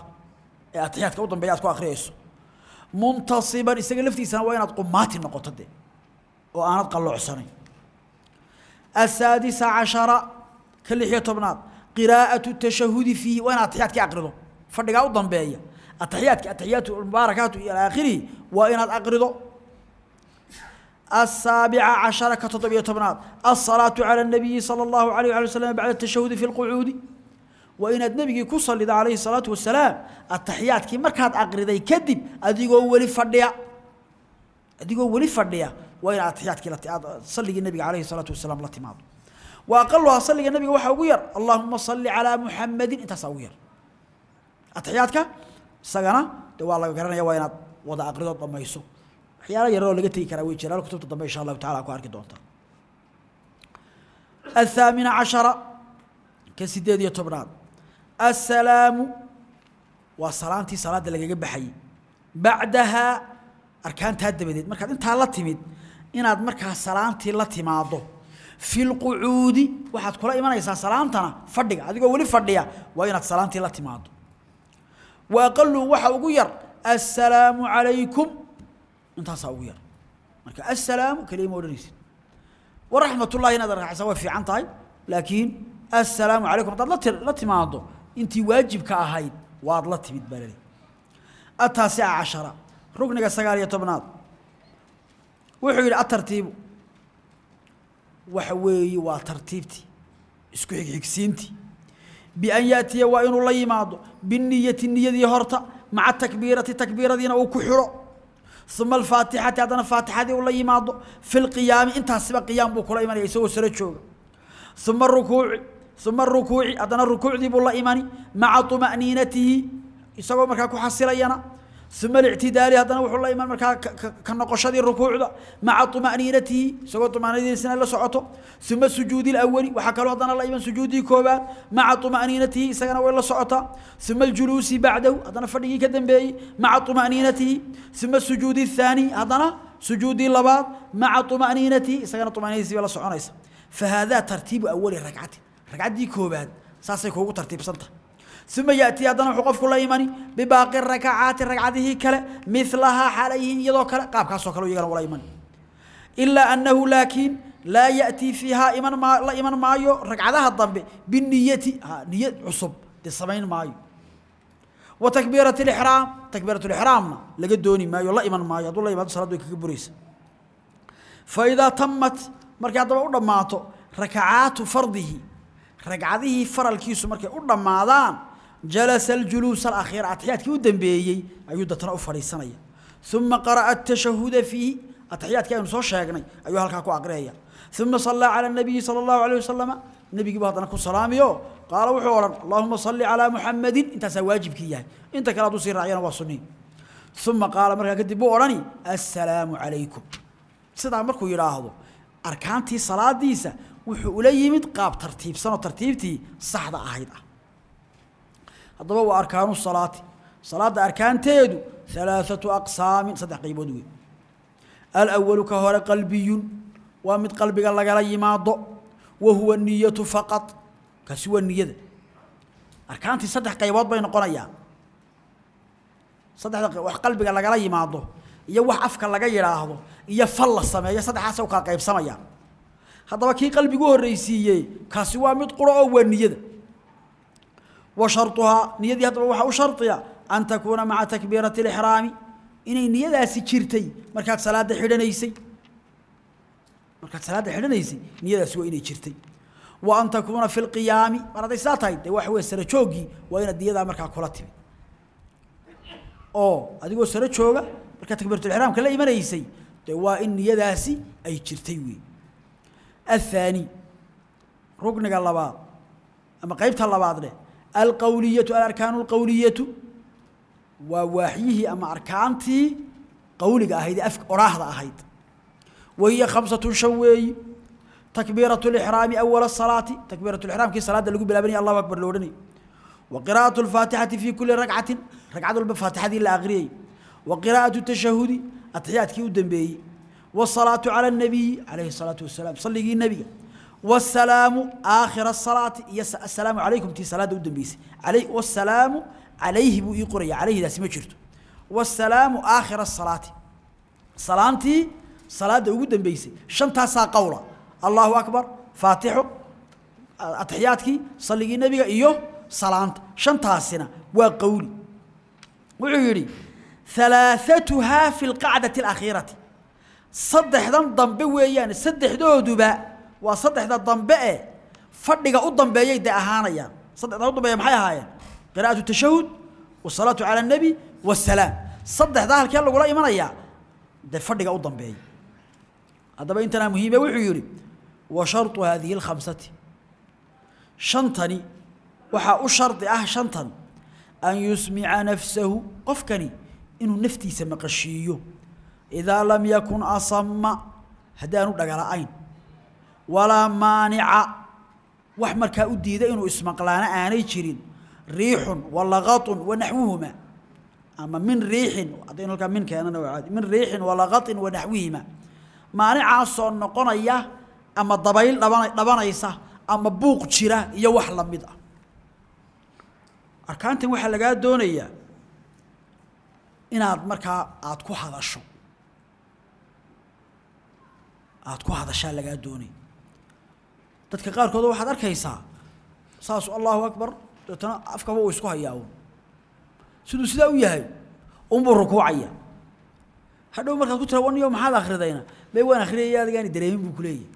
اتحياتك قدام بي أتكو أخريسو منتصبا إستغل لفتي سنة وين قمات النقطة دي وأنا قلع سنة السادس عشر كل تبنات قراءة التشهد فيه وين اتحياتك أقرضه فدقة قدام بي اتحياتك اتحيات المباركات إلى آخره وين أقرضه السابع عشر كتطبية تبنات الصلاة على النبي صلى الله عليه وسلم بعد التشهد في القعود وإن النبي كصل إذا عليه الصلاة والسلام التحيات كي مركات أقردي كذب أديقوا ولي فرديا أديقوا ولي فرديا وإن التحيات كي صلي النبي عليه الصلاة والسلام لا تماض وأقلها صلي النبي وحوير اللهم صل على محمد انت صوير التحياتك سجنا دوا الله قرنا يا وين وضع أقردات ما يسوق waxyaalo yaroo laga tegi karaa way jiraan kutubta dambe insha allahu tacala ku arki doontaa athaamina cashara ka sideed iyo tobnaad. Assalaamu waa salaantii salaada lagaga baxayey bacdahaa arkaantaa dabadeed. Markaad intaa la timid inaad markaa salaantii la timaado fi waxaad kula imanaysaa salaantana fadhiga adigoo weli fadhiya waa inaad salaantii la timaado wa aqalu waxa ugu yar assalaamu calaykum intaasaa ugu yar. Marka assalaamu kaliya ma odhanaysid. Waraxmatullahi inaad arkaxaysaa way fiican tahay laakiin assalaamu calaykum haddaad la timaado intii waajibka ahayd waad la timid baa laleeyahy ataasica cashara rukniga sagaal iyo tobnaad. Wuxuu yidhi atartiibu waxa weeye waa tartiibtii isku xigxigsiintii bian yaatiya waa inuu la yimaado biniyati niyadii horta maca takbiirati takbiiradiina uu ku xidho uma alfaatixati haddana faatixadii ula yimaado fi lqiyaami intaasiba qiyaam buu kula imanaya isagoo saro jooga. Uma rukuuci uma arukuuci haddana rukuucdii buu la imani maca طumaأniinatihi isagoo markaa ku xasilayana مع طمأنينته يسوي مركا كو حسيلينا ثم الاعتدال هذا وحو الله ايمان مركا كنقشدي الركوع ده مع طمأنينته يسوي طمأنينته سنه لا سقطه ثم السجود الاول وحكى هذا الله ايمان سجودي كوبا مع طمأنينته سكن ولا سقطه ثم الجلوس بعده هذا فدي كدنبي مع طمأنينته ثم السجود الثاني هذا سجود اللبات مع طمأنينته سكن طمأنينته ولا سقنيس فهذا ترتيب اول ركعه ركعه دي كوباد ساسي كوغو ترتيب سنته ثم ياتي هذا وقف كل ايماني بباقي الركعات ركعته كلا مثلها حاليه يدو كلا قاب كاسو كلا يغان ولا ايمان الا انه لكن لا ياتي فيها ايمان ما لا ايمان مايو ركعتها الضبه بالنيه ها نيه عصب السمين مايو وتكبيره الاحرام تكبيره الاحرام لقد دوني مايو لا ايمان مايو الله يبارك صلاه كبريس فاذا تمت markay hadaba u dhamaato rakacaatu fardihi ragcadihii faralkiisu markay u dhamaadaan jalasa aljuluus alakhiir atxiyaadkii u dambeeyey ayuu dadna u fadhiisanaya uma qara'a atashahuda fiihi atxiyaadkii aynu soo sheegnay ayuu halkaa ku aqriyaya uma sallaa cala nabiyi sala allahu alayh wasalama nebigiibu haddana ku salaamiyo qaala wuxuu odhan allahuma salli calaa muxamadin intaasaa waajibkii yahay inta kale hadduu sii raaciyana waa sunnihi uma qaala markaa kadib buu odhani assalaamu calaykum sidaa markuu yidhaahdo arkaantii salaadiisa wuxuu ula yimid qaab tartiibsanoo tartiibtii saxda ahayd ah haddaba waa arkaanu salaati. Salaadda arkaanteedu alaaثatu aqsaamin saddex qaybood wey alawalu ka hore qalbiyun waa mid qalbiga lagala yimaado wa huwa niyatu faqad kaasi waa niyada. Arkaantii saddex qaybood bay noqonayaan. Saddexda wax qalbiga lagala yimaado iyo wax afka laga yidhaahdo iyo fal la sameeyo saddexaas u kala qaybsamayaan. Haddaba kii qalbigu horreysiiyey kaasi waa mid quro oo waa niyada washaruhaa niyadii haddaba waxaa u shardiya an takuuna maca takbiirati اlixraami inay niyadaasi jirtay markaad salaada idhanaysay markaad salaadda xidhanaysay niyadaasi waa inay jirtay. Wa an takuuna fi lqiyaami mar hadday saa tahay dee waxa wey sara jooggii waa inaad niyadaa markaa kula timid. Oo adigoo sara jooga markaa takbiiratulixraamka la imanaysay dee waa in niyadaasi ay jirtay wey athaani rugniga labaad ama qeybta labaad leh alqowliyatu alarkaanu alqowliyatu waa waaxyihii ama arkaantii qowliga ahayd ee af odhaahda ahayd. Wahiya khamsatun shan weeyi takbiiratu lixraami awala asalaati takbiiratu lixraamkii salaadda lagu bilaabanaya allahu akbar lo odhanayay wa qiraa'atu alfaatixati fii kulli ragcatin ragcad walba faatixadii la akhriyay wa qiraa'atu tashahudi atixiyaadkii u dambeeyey. Waasalaatu cala annabiyi calayhi salaatu wasalaam salligii nebiga والسلام آخر الصلاة يس السلام عليكم تي صلاة ودنبيس عليه والسلام عليه بو يقري عليه ده سمجرت والسلام آخر الصلاة صلاتي صلاة ودنبيس شنتا سا قولا الله أكبر فاتح التحيات كي صلي النبي إيوه salaanta shantaasina waa qowli wuxuu yidhi halaaثatuhaa fi اlqacdati اlakhiirati saddexdan dambe weeyaan saddexdooduba waa saddexda dambe ee fadhiga u dambeeyay dee ahaanayaan. Saddexda u dambeeya maxay ahaayeen? Qiraa'atu tashahud wasalaatu cala annebi waasalaam saddexdaa halkee lagula imanayaa dee fadhiga u dambeeya haddaba intanaa muhiime wuxuu yidhi wa sharطu haadihi اlkhamsati shantani waxaa u shardi ah shantan an yusmica nafsahu. Qofkani inuu naftiisa maqashiiyo. Idaa lam yakun asama haddaanu dhagala-ayn walaa maanica. Wax markaa u diida inuu ismaqlaana aanay jirin. Riixun walaqaطun wanaxwuhuma ama min riixin haddaynu halkaa min keenana waa caadi. Min riixin walaqaطin wanaxwihima maanicaasoo noqonaya ama dabayl dhabana dhabanaysa ama buuq jira iyo wax la mid ah. Arkaantan waxaa lagaa doonayaa inaad markaa aada ku hadasho. Aada ku hadashaa lagaa doonaya dadka qaarkood waxaad arkaysaa saasu allahu akbar deetana afkaba uu isku hayaa siduu sidaa u yahay unbuu rukuucaya hadhow markaad ku tira waniyo maxaad akridayna may waan akhriyaya adigaani dareemin buu kuleeyahy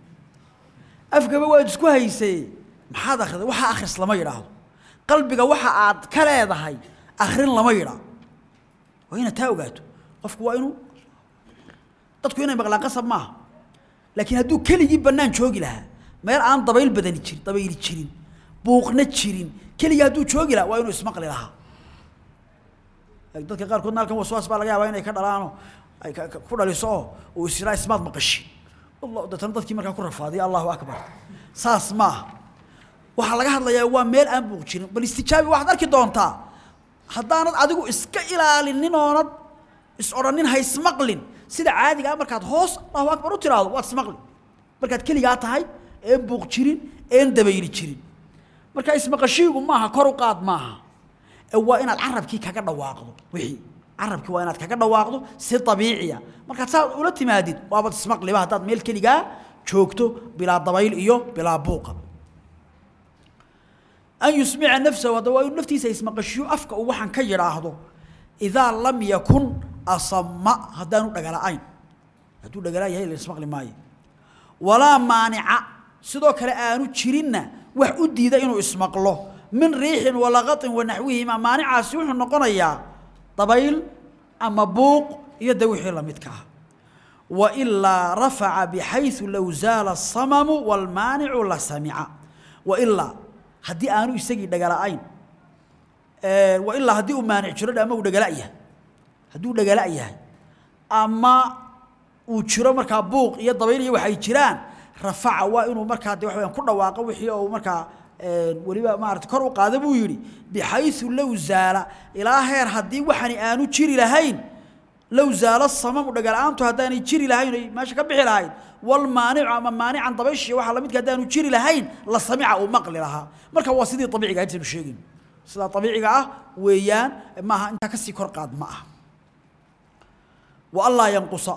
afkaba waad isku haysay maxaad akhriday waxaa akhris lama yidhaahdo qalbiga waxa aad ka leedahay akhrin lama yidhaa waa inaad taa ogaato qofku waa inuu dadku inay maqlaan qasab maaha laakiin hadduu keligii bannaan joogi lahaa meel aan dabayl badani jirin dabayli jirin buuqna jirin. Keligii hadduu joogi lahaa waa inuu ismaqli lahaa. Dadka qaarkoodna halkan waswaas baa laga yaabaa inay ka dhalaanoo ay ku dhaliso oo uu isyiraa ismaad maqashin deetana dadkii markaa ku rafaadiya allahu akbar. Saas maaha waxaa laga hadlayaa waa meel aan buuq jirin. Bal istijaabi waxaad arki doontaa haddaanad adigu iska ilaalinin oonad is odhanin ha ismaqlin. Sida caadigaa markaad hoos allahu akbar u tiraahdo waad ismaqli. Markaad keligaa tahay een buuq jirin een dabayli jirin. Marka ismaqashiigu maaha kor u qaad maaha. Ee waa inaad carabkii kaga dhawaaqdo wixii. Carabkii waa inaad kaga dhawaaqdo si dabiiciya. Markaad saa ula timaadid waabad ismaqliba haddaad meel keligaa joogto bilaa dabayl iyo bilaa buuqa an yusmica nafsahu hadda waa inuu naftiisa ismaqashiyo afka uu waxaan ka yidhaahdo. Idaa lam yakun asama haddaanu dhagala'ayn hadduu dhagalaa yahay la ismaqli maayo. Walaa maanica sidoo kale aanu jirinna wax u diida inuu ismaqlo. Min riixin walaqatin wanaxwihima maanicaasi wuxuu noqonayaa dabayl ama buuq iyo de la midka ah. Wailaa rafaca bixayu low zaala asamamu waalmaanicu la samica. Wailaa haddii aanu isagii dhagala-ayn wailaa haddii uu maanic jiro ama uu dhagalaya haddii uu dhagala' yahay ama uu jiro markaa buuq iyo dabayl iyo waxay jiraan rafaca waa inuu markaa de waxa weyaan ku dhawaaqo wixii oo markaa weliba maarata kor u qaada buu yidhi bixayu low zaala. Ilaa heer haddii waxani aanu jiri lahayn low zaala samamu dhagala-aantu haddaanay jiri lahayn ay meesha ka bixi lahayd walmaanicu ama maanican dabayshiya waxaa lamidka haddaanu jiri lahayn la samica uu maqli lahaa. Marka waa sidii abiiciga intaynu sheegayno sidaa abiiciga ah weeyaan maaha intaa ka sii kor qaad ma ah wa allaa yanqusa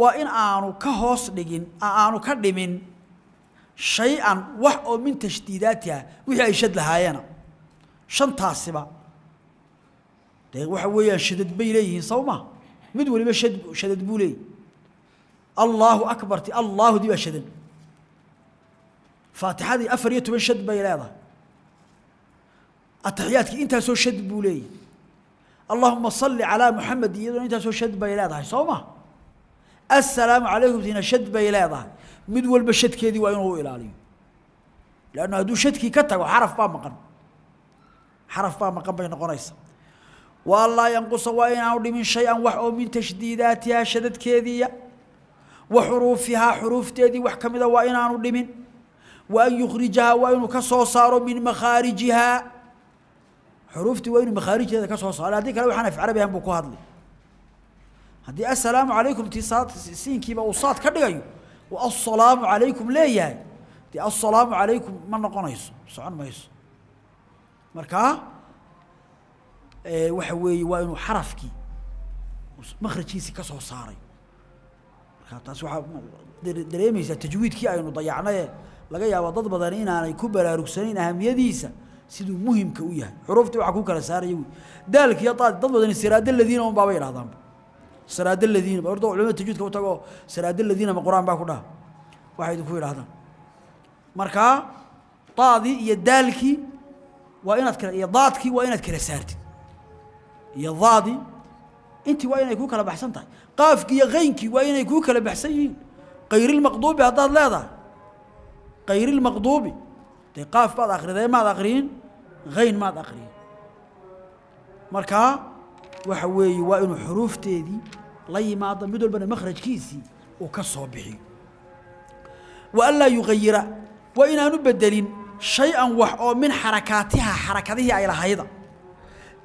waa in aanu ka hoos dhigin aanu ka dhimin shay-an wax oo min tashdiidaatiha wixii ay shad lahaayeena shantaasiba. Dee waxa weeyaan shadad bay leeyihiin sow ma? Mid waliba shad shadad buu leeyahy allaahu akbarti allaahudii baa shadan faatixadii afar iyo toban shad bay leedahay. Ataxiyaadkii intaasoo shad buu leeyahy allahuma salli calaa muxamed iyaduna intaasoo shad bay leedahay soo ma assalaamu calaykum tina shad bay leedahay. Mid walba shadkeedii waa inuu u ilaaliyo. Leanna hadduu shadkii ka tago xaraf baa maqan. Xaraf baa maqan bay noqonaysa. Wa allaa yanqusa waa inaanu dhimin shay-an wax oo min tashdiidaatihaa shadadkeediiya wa xuruufihaa xuruufteedii wax ka mida waa inaanu dhimin. Wa an yukhrijahaa waa inuu ka soo saaro min makhaarijihaa. Xuruuftii waa inuu makhaarijteeda ka soo saaro. Haddii kale waxaan af carabi ahan buu ku hadlay haddii assalaamu calaykum ti siinkiiba uu saad ka dhigayo uu assalaamu calaykum leeyahay. Dee assalaamu calaykum ma noqonayso socon mayso. Markaa waxa weeye waa inuu xarafkii makrajkiisii ka soo saaray. Markaa taas waxaa dareemaysaa tajwiidkii aynu dayacnaye laga yaabo dad badan inaanay ku baraarugsanayn ahamiyadiisa siduu muhimka u yahay. Xuruuftii waxaa ku kala saaraya wy daalkiiyo dad badan ladiina un baaba yidhahdaanba siraada ladiina ba orda culamada tajwiidka u tago siraada ladiina ma qur'aan baa waxay idinku yidhahdaan markaa daadii iyo daalkii waa inaad kala iyo daadkii waa inaad kala saartid. Iyo daadii intii waa inay kuu kala baxsan tahay. Qaafkii iyo qaynkii waa inay kuu kala baxsan yihiin. Kayrilmaqduubi haddaad leedahay. Kayrilmaqduubi dee qaaf baad akridee maad akriyin hayn maad akriyin markaa waxa weeye waa inuu xuruufteedii la yimaado mid walbana makhrajkiisii uu ka soo bixiyo wa an laa yugayira waa inaanu bedelin shay-an wax oo min xarakaatiha xarakadihii ay lahayda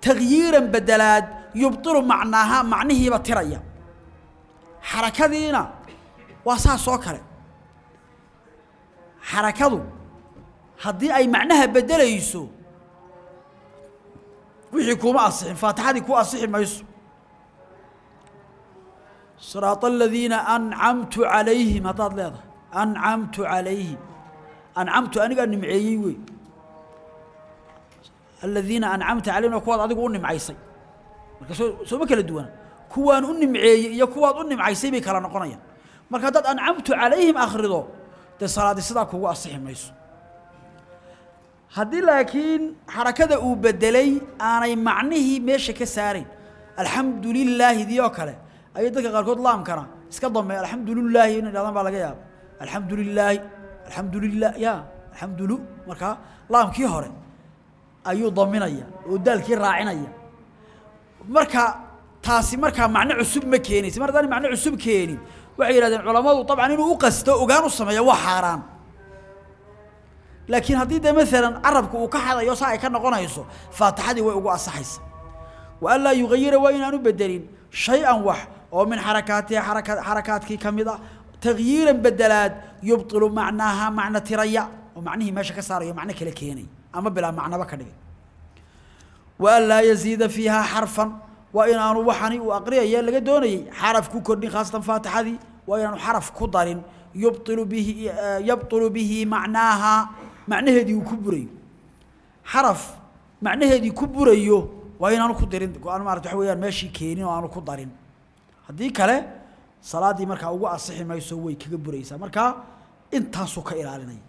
tagyiiran bedelaad yubtilu macnaaha macnihiiba tiraya. Xarakadiina waa saas oo kale. Xarakadu haddii ay macnaha bedelayso wixii kuma asixin faatixadii ku asixi mayso. Siraaط aladiina ancamtu calayhim haddaad leedahay ancamtu calayhim. Ancamtu anigaa nimceeyey wey. Aladiina ancamta calayhim waa kuwaad adigu u nimcaysay. Marka soo sooma kala duwana kuwaan u nimceeyey iyo kuwaad u nimcaysay bay kala noqonayaan. Marka haddaad ancamtu calayhim akhrido dee salaadii sidaa kugu asixi mayso haddii laakiin xarakada uu bedelay aanay macnihii meesha ka saarayn alxamdu lilaahi dii oo kale ayay dadka qaarkood laamkana iska dambe alxamdu lilaahi inay dhahdaan baa laga yaaba alxamdu lilaahi alxamdu lilah ya alxamdulu. Markaa laamkii hore ayuu daminaya oo daalkii raacinaya. Marka taasi markaa macno cusub ma keenaysa. Mar haddaan macno cusub keenin waxay yidhahdeen culammadu dabcan inuu u qasto ogaan u sameeya waa xaaraan laakiin haddii dee maalan carabku uu ka xadayo saa ay ka noqonayso faatixadii way ugu asaxaysa wa an laa yugayira waa inaanu bedelin shay-an wax oo min xarakaatiha araka xarakaadkii ka mid a tagyiiran bedelaad yubطilu macnaaha macno tiraya oo macnihii meesha ka saarayo macno kale keenay ama bilaa macnaba ka dhigay wa an laa yaziida fiiha xarfan waa inaanu waxani uu aqriyaya laga doonayey xaraf ku kordhin khaasatan faatixadii waa inaanu xaraf ku darin yubطilu bihi yabطilu bihi macnaaha macnaheedii uu ku burayo. Xaraf macnaheedii ku burayo waa inaanu ku dirin go'aan maarata waxa meeshii keenin oo aanu ku darin. Haddii kale salaaddii markaa ugu asixi mayso way kaga buraysaa. Markaa intaasuu ka ilaalinaya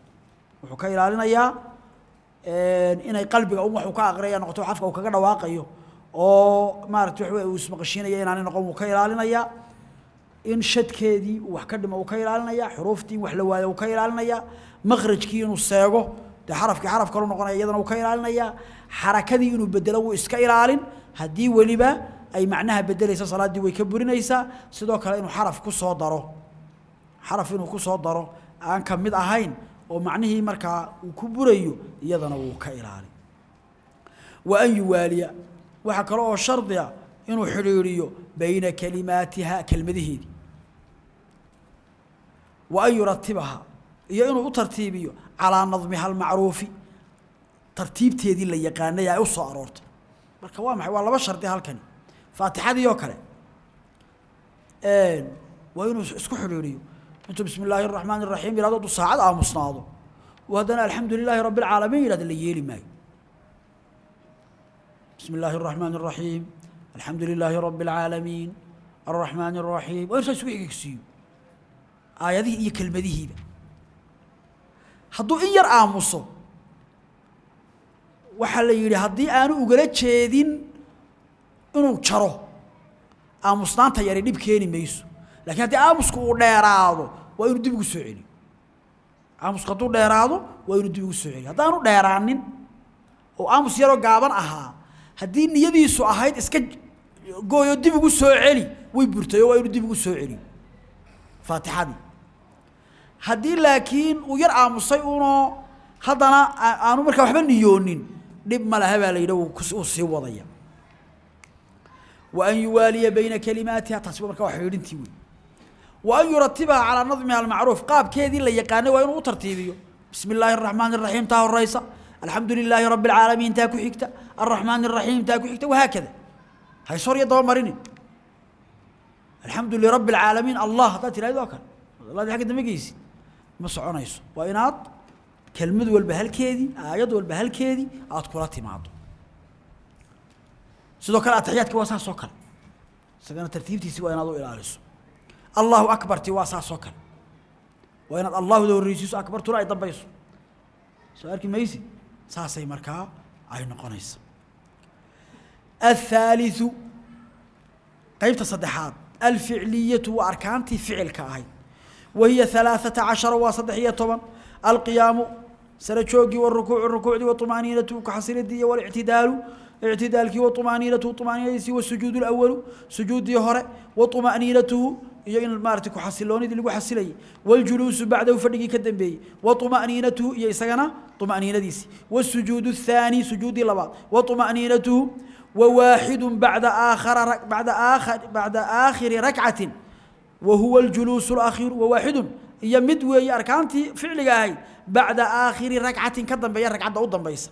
wuxuu ka ilaalinayaa inay qalbiga un waxuu ka aqriyaya noqoto xafka uu kaga dhawaaqayo oo maarata waxa wey uu ismaqashiinaya inaanay noqon wuu ka ilaalinayaa in shadkeedii wax ka dhimo uu ka ilaalinaya xuruuftii wax la waayo uu ka ilaalinaya makhrajkii inuu seego dee xarafkii xaraf kalu noqonaya iyadana uu ka ilaalinayaa xarakadii inuu bedelo wuu iska ilaalin. Haddii weliba ay macnaha bedelaysa salaaddii way ka burinaysaa sidoo kale inuu xaraf ku soo daro. Xaraf inuu ku soo daro aan ka mid ahayn oo macnihii markaa uu ku burayo iyadana wuu ka ilaalin. Wa an yuwaaliya. Waxaa kale oo shardiga inuu xidhiidhiyo bayna kalimaatiha kelmadaheedii wa an yuratibaha iyo inuu u tartiibiyo calaa nadmiha almacruufi tartiibteedii la yaqaanay ay u soo aroortay. Marka waa maxay? Waa laba shardi halkani. Faatixadii oo kale. Waa inuu isku xidhiidhiyo. Intuu bismi illaahi araxmaan iraxiim yihahdo hadduu saacad aamusnaado. Uu haddana alxamdu lilaahi rabbi alcaalamiin yidhahda la yeeli maayo. Bismi illaahi araxmaan araxiim alxamdu lilaahi rabbi alcaalamiin alraxmaan araxiim waa in saa isugu xigigsiiyo. Aayadihii iyo kelmadihiiba hadduu in yar aamuso waxaa la yidhi haddii aanu ugala jeedin inuu jaro aamusnaanta yari dhib keeni mayso. Lakiin haddii aamusku uu dheeraado waa inuu dib ugu soo celiyo. Aamusku hadduu dheeraado waa inuu dib ugu soo celiyo. Haddaanu dheeraanin oo aamus yaroo gaaban ahaa haddii niyadiisu ahayd iska gooyo dib ugu soo celi way burtayo waa inuu dib ugu soo celiyo. Faatixadii haddii laakiin uu yar aamusay unoo haddana aanu markaa waxba niyoonin dhib ma laha baa la yidhi uu sii wadaya wa yuwaaliya bayna kalimaatiha taasi ba markaa waa xidhiidhintii wey wa yuratibaha calaa nadmiha almacruuf qaabkeedii la yaqaanay waa inuu u tartiibiyo bismi illaahi araxmaani araxiim taa horeysa alxamdu lilaahi rabbi alcaalamiin taa ku xigta alraxmaani araxiim taa ku xigta wahaakada haysor iyo daba marinin alxamdu lirabbi alcaalamiin allah haddaad tirahdo oo kale allaadi agga dambe ma soconayso. Waa inaad kelmad walba halkeedii aayad walba halkeedii aada kula timaado sidoo kale ataxiyaadki waa saas oo kale. Isagana tartiibtiisi waa inaad u ilaaliso. Allahu akbarti waa saas oo kale. Waa inaad allahuda horreysiiso akbartuna ay dambayso. Soo arki maysi saasay markaa ay noqonaysa. Athaaliثu qeybta saddexaad alficliyatu waa arkaantii ficilka ahayd وهي ثلاثة عشر وصدحية طبعا. القيام سرجوغي والركوع الركوع دي وطمأنينة كحصيل الدية والاعتدال. اعتدال كي وطمأنينة وطمأنينة دي والسجود الأول. سجود دي هرأ وطمأنينة يين المارتي كحصيلوني دي لغو حصيلي والجلوس بعده وفرقه كدن بي. وطمأنينة يي سغنا طمأنينة دي والسجود الثاني سجود لبا وطمأنينة وواحد بعد آخر بعد آخر بعد آخر ركعة. wa huwa اljuluusu اlakhiru wawaaxidun iyo mid weeye arkaantii ficliga ahayd bacda aakhiri rakcatin ka dambeeya ragcadda u dambaysa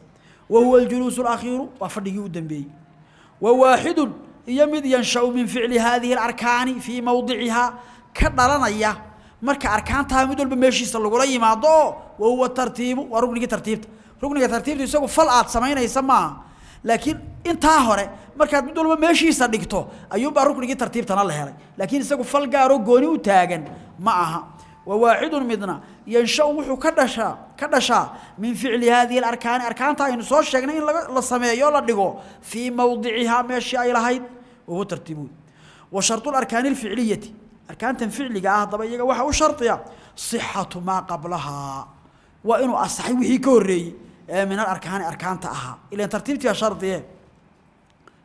wa huwa اljuluusu اlakhiru waa fadhigii u dambeeyey wawaaxidun iyo mid yanshau min ficli hadihi اlarkaani fii mowdicihaa ka dhalanaya marka arkaantaa mid walba meeshiisa lagula yimaado oo wa huwa tartiibu waa ruknigii tartiibta rukniga tartiibta isagu fal aad samaynaysa maaha laakiin intaa hore markaad mid walba meeshiisa dhigto ayuunbaa ruknigii tartiibtana la helay. Laakiin isagu fal gaaroo gooni u taagan ma aha. Wawaaxidun midna yanshau wuxuu ka dhashaa ka dhashaa min ficli hadihi alarkaani. Arkaanta aynu soo sheegnay in la sameeyo la dhigo fii mowdicihaa meeshii ay lahayd wahuwa tartiibuun. Wa shardu larkaani alficliyati. Arkaantan ficliga ah haddaba iyaga waxaa u shardiya sixatu maa qablahaa. Waa inuu asaxay wixii ka horreeyey ee min alarkaani arkaanta ahaa. Ilan tartiibtiiba shardiye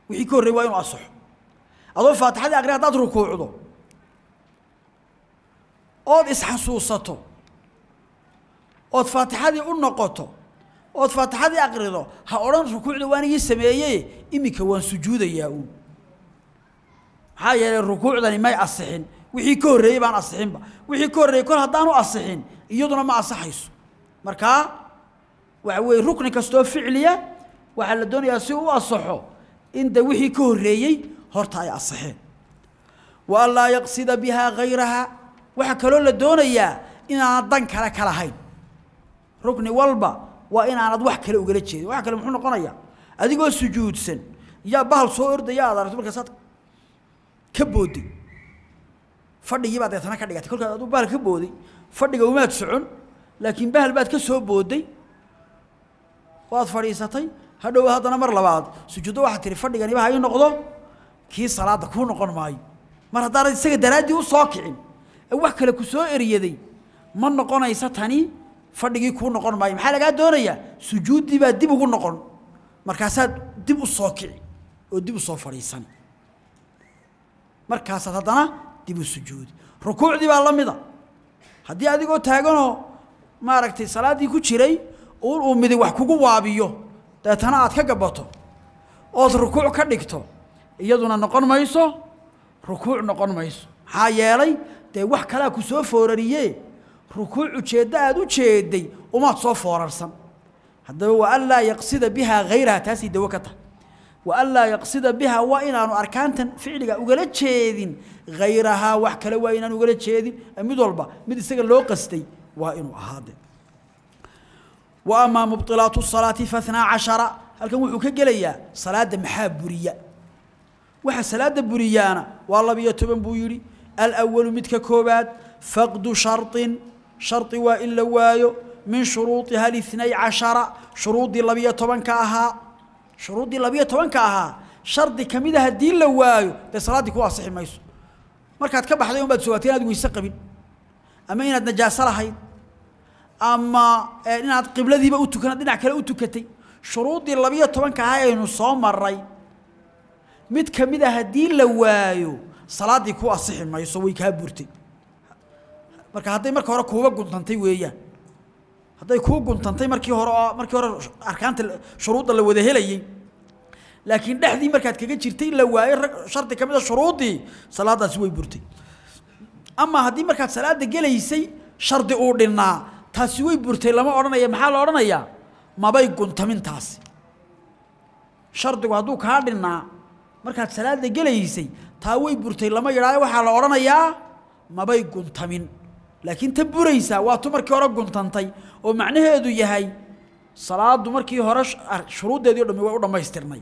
wixii ka horreeyey waa inuu asaxo adoo faatixadii aqri haddaad rukuucdo ood isxasuusato ood faatixadii u noqoto ood faatixadii aqrido ha odhan rukuucda waan ii sameeyey iminka waan sujuudayaa uun maxaa yeelay rukuucdani may asixin wixii ka horreeyey baan asixinba. Wixii ka horreeyey kol haddaanu asixin iyaduna ma asaxayso markaa waxa weeye rukni kastoo ficliya waxaa la doonayaa si u asaxo in de wixii ka horreeyey horta ay asaxeen. Wa an yaqsida bihaa hayraha waxaa kaloo la doonayaa inaanad dan kale ka lahayn. Rukni walba waa inaanad wax kale ugala jeedin. Waxa kale muxuu noqonayaa adigoo sujuudsan yaa bahal soo ordaya aad aragto markaasaad ka booday fadhigii baad deetana ka dhigatay. Kolkaad aduu bahal ka booday fadhiga umaad socon laakiin bahal baad ka soo booday waad fadhiisatay? Hadhow haddana mar labaad. Sujuuddo waxaad tihi fadhiganiba ha ii noqdo? Kii salaadda kuu noqon maayo. Mar haddaanad isaga daraaddii u soo kicin ee wax kale ku soo eriyaday ma noqonaysa tani fadhigii kuu noqon maayo. Maxaa lagaa doonayaa? Sujuuddii baa dib ugu noqon. Markaasaad dib u soo kici oo dib u soo fadhiisani markaasaad haddana dib u sujuudi. Rukuucdii baa la mida haddii adigoo taaganoo maaragtay salaaddii ku jiray uu midig wax kugu waabiyo. Deetana aad ka gabato. Ood rukuuc ka dhigto. Iyaduna noqon mayso rukuuc noqon mayso. Maxaa yeelay dee wax kalea ku soo foorariye rukuuc ujeeddo aada u jeeday umaad soo foorarsan. Haddaba wa an laa yaqsida bihaa hayraha taasay dawo ka tahay wa an laa yaqsida bihaa waa inaanu arkaantan ficliga ugala jeedin. Hayrahaa wax kale waa inaan ugala jeedin. Mid walba mid isaga loo qastay waa inuu ahaade wa amaa mubطilaatu الsalaati fahnaa cashara halkan wuxuu ka gelayaa salaadda maxaa buriya waxa salaada buriyaana waa labiyo toban buu yidhi alأwalu midka koobaad faqdu sharطin sharطi waa in la waayo min shuruuطiha اثنay caشhara shuruuddii labiyo tobanka ahaa shuruuddii labiyo tobanka ahaa shardi kamida haddii la waayo dee salaaddii ku asixi mayso markaad ka baxday un baad sogaatay inaad weyse qabin ama inaad najaaso lahayd ama inaad qibladiiba u tukan dhinac kale u tukatay. Shuruuddii labiyo tobanka ahaa aynu soo maray mid ka mid a haddii la waayo salaaddii ku asixi mayso way kaa burtay marka hadday marka hore kuuba guntantay weeyaan. Hadday kuu guntantay markii hore oo markii hore arkaanta shuruudda la wada helayey laakiin dhexdii markaad kaga jirtay la waayo shardi ka mid a shuruuddii salaaddaasi way burtay ama haddii markaad salaadda gelaysay shardi uu dhinnaa taasi way burtay lama odhanaya maxaa la odhanayaa? Mabay guntamin taasi shardigu hadduu kaa dhinnaa markaad salaadda gelaysay taa way burtay lama yidhaayo waxaa la odhanayaa mabay guntamin. Laakiin ta buraysaa waa tu markii hore guntantay oo macnaheedu yahay salaaddu markii hore shuruuddeedii o dhami way u dhammaystirnay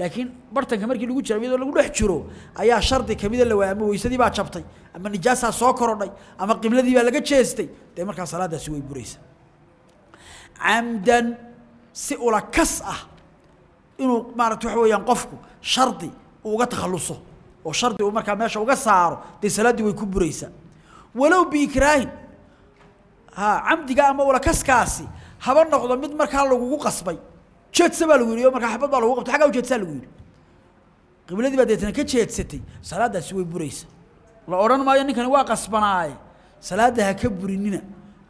laakiin bartanka markii lagu jira iyadoo lagu dhex jiro ayaa shardi kamida la waayay ama weysadii baa jabtay ama nijaasaa soo korodhay ama qibladii baa laga jeestay. Dee markaa salaaddaasi way buraysaa. Camdan si ula kas ah inuu maarata waxa weeyaan qofku shardi uga takhalluso oo shardi uu markaa meesha uga saaro dee salaaddii way ku buraysaa. Walow biikraahin ha camdiga ama ula kaskaasi haba noqdo mid markaa lagugu qasbay jeedsa baa lagu yidhi markaa xabad baa lagu qabtay xaggaa u jeedsaa lagu yidhi. Qibladii baa deetana ka jeedsatay salaaddaasi way buraysa. La odhan maayo ninkani waa qasbanaaye. Salaadda ha ka burinina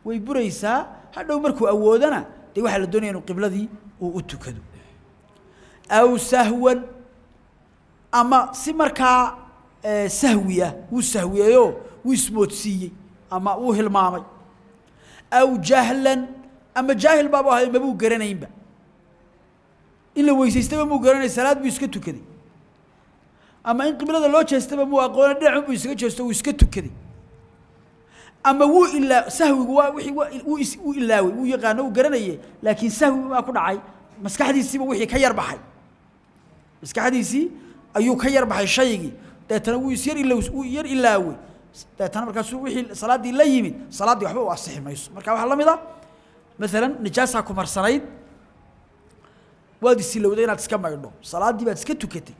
way buraysaa. Hadhow markuu awoodana dee waxaa la doonaya inu qibladii uu u tukado. Aw sahwan ama si markaa sahwiya wuu sahwiyeeyoo wuu ismoodsiiyey ama wuu hilmaamay. Aw jahlan ama jaahil baabu ahayo mabuu garanaynba in la weysaystaba muu garanay salaad buu iska tukaday. Ama in qiblada loo jeestaba muu aqoona dhinacun buu isaga jeesto wuu iska tukaday. Ama wuu ilaa sahwigu waa wii wuu ilaawey wuu yaqaano uu garanaye laakiin sahwi baa ku dhacay maskaxdiisiiba wixii ka yar baxay. Maskaxdiisii ayuu ka yar baxay shaygii. Deetana wuu isyar ilow wuu yar ilaawey deetana markaasuu wixii salaaddii la yimid salaaddii waxba u asixi mayso. Marka waxaa la mid a maalan nijaasaa ku marsanayd waad isilowday inaad iska maydho salaaddii baad iska tukatay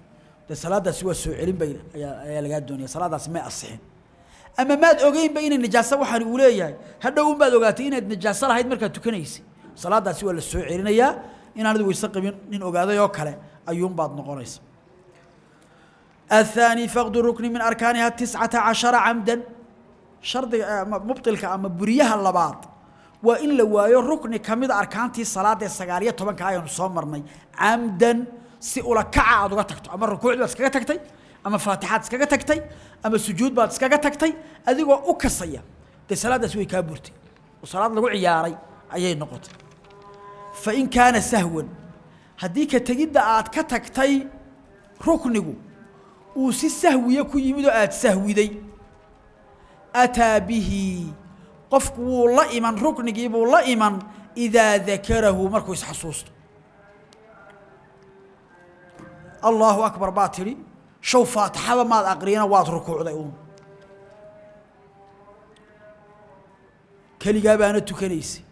dee salaaddaasi waa soo celin bay ayaa ayaa lagaa doonaya salaaddaasi may asixin ama maad ogeynba inay nijaaso waxaan uu leeyahay hadhow unbaad ogaatay inaad nijaaso lahayd markaad tukanaysay salaaddaasi waa la soo celinayaa inaanad weyse qabin nin ogaaday oo kale ayuunbaad noqonaysa الثاني فقد ركن من أركانها تسعة عشر عمدا شرط مبطلك أما بريها اللباط waa in la waayo rukni ka mid a arkaantii salaada ee sagaaliyo tobanka ah ayanu soo marnay. Camdan si ula kaca aad uga tagto ama rukuuc baad iskaga tagtay ama faatixaad iskaga tagtay ama sujuud baad iskaga tagtay adigoo u kasaya. Dee salaadaas way kaa burtay oo salaad lagu ciyaaray ayay noqotay. Fa in kaana sahwan haddii ka tegidda aad ka tagtay ruknigu uu si sahwiya ku yimid oo aad sahwiday ataa bihi qofku wuu la iman ruknigii buu la iman idaa dakarahu markuu isxasuusto allaahu akbar baa tidhi show faatixaba maad aqriyana waad rukuucday uun. Keligaa baana tukanaysay.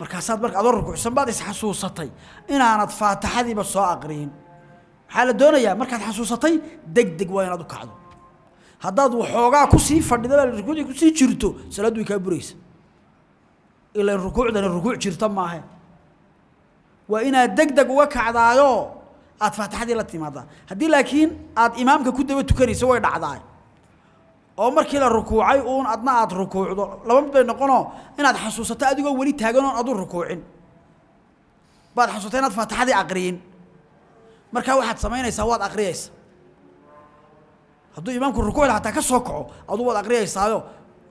Markaasaad marka adoo rukuucsan baad isxasuusatay inaanad faatixadiiba soo aqriyin. Maxaa la doonayaa? Markaad xasuusatay deg deg waa inaad u kacdo haddaad waxoogaa ku sii fadhida rukuucdii ku sii jirto salaaddu way kaa buraysa. Ilan rukuucdani rukuuc jirta maahe. Waa inaad deg deg uga kacdaayo aad faatixadii la timaadaa haddii laakiin aad imaamka ku daba tukanayso way dhacdaay. Oo markii la rukuucay uun adna aad rukuucdo laba mid bay noqonoo inaad xasuusato adigoo weli taagan oon adu rukuucin. Baad xasuusta inaad faatixadii aqriyin. Markaa waxaad samaynaysaa waad aqriyaysa hadduu imaamku rukuucda hataa ka soo kaco. Aduu waad aqriyaysaayo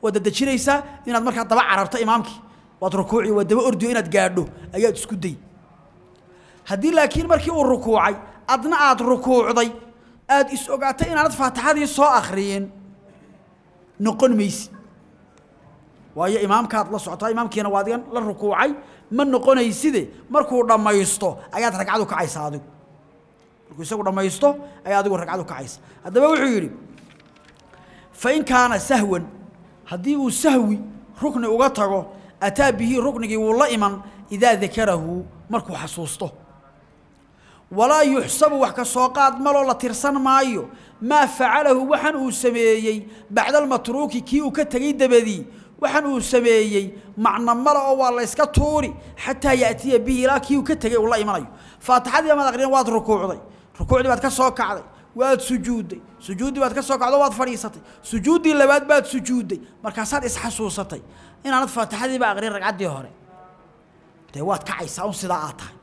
waad dadejinaysaa inaad markaa daba cararto imaamkii waad rukuuci waad daba ordiyo inaad gaadho. Ayaad isku day. Haddii laakiin markii uu rukuucay adna aad rukuucday aad is ogaatay inaanad faatixadii soo akhriyin noqon maysi. Waayo imaamkaad la socotaa imaamkiina waa adigan la rukuucay ma noqonayside. Markuu dhammaysto ayaad ragcadu kacaysa adigu markuu isagu dhammaysto ayaa adigu ragcadu kacaysa. Haddaba wuxuu yidhi fain kaana sahwan haddii uu sahwi rukni uga tago ataa bihi ruknigii wuu la iman idaa dakarahu markuu xasuusto. Walaa yuxsabu wax ka soo qaad maloo la tirsan maayo maa facalahu waxan uu sameeyey bacda almatruuki kii uu ka tegey dabadii waxan uu sameeyey macno male oo waa la yska tuuri xataa yaatiya bihi ilaa kii uu ka tegey uu la imanayo. Faatixadii amaad aqriyan waad rukuucday rukuucdii baad ka soo kacday waad sujuudday. Sujuuddii baad ka soo kacdo waad fadhiisatay. Sujuuddii labaad baad sujuudday. Markaasaad isxasuusatay inaanad faatixadiiba aqrin ragcaddii hore. Dee waad kacaysaa un sidaa aad tahay.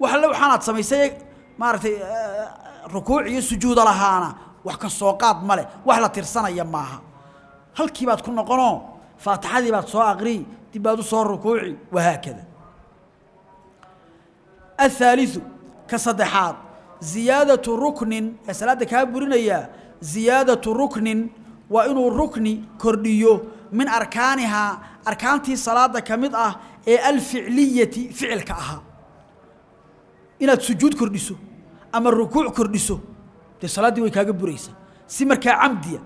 Wax waxaanaad samaysay maaragtay rukuuc iyo sujuuda lahaana wax ka soo qaad ma leh. Wax la tirsanaya maaha. Halkii baad ku noqonoo faatixadii baad soo aqrii dib baad u soo rukuuci wahaakada. Athaaliثu ka saddexaad. Ziyaadatu ruknin ee salaadda kaa burinayaa ziyaadatu ruknin waa inuu rukni kordhiyo min arkaanihaa arkaantii salaada ka mid ah ee alficliyati ficilka ahaa inaad sujuud kordhiso ama rukuuc kordhiso dee salaaddii way kaaga buraysaa si markaa camdiya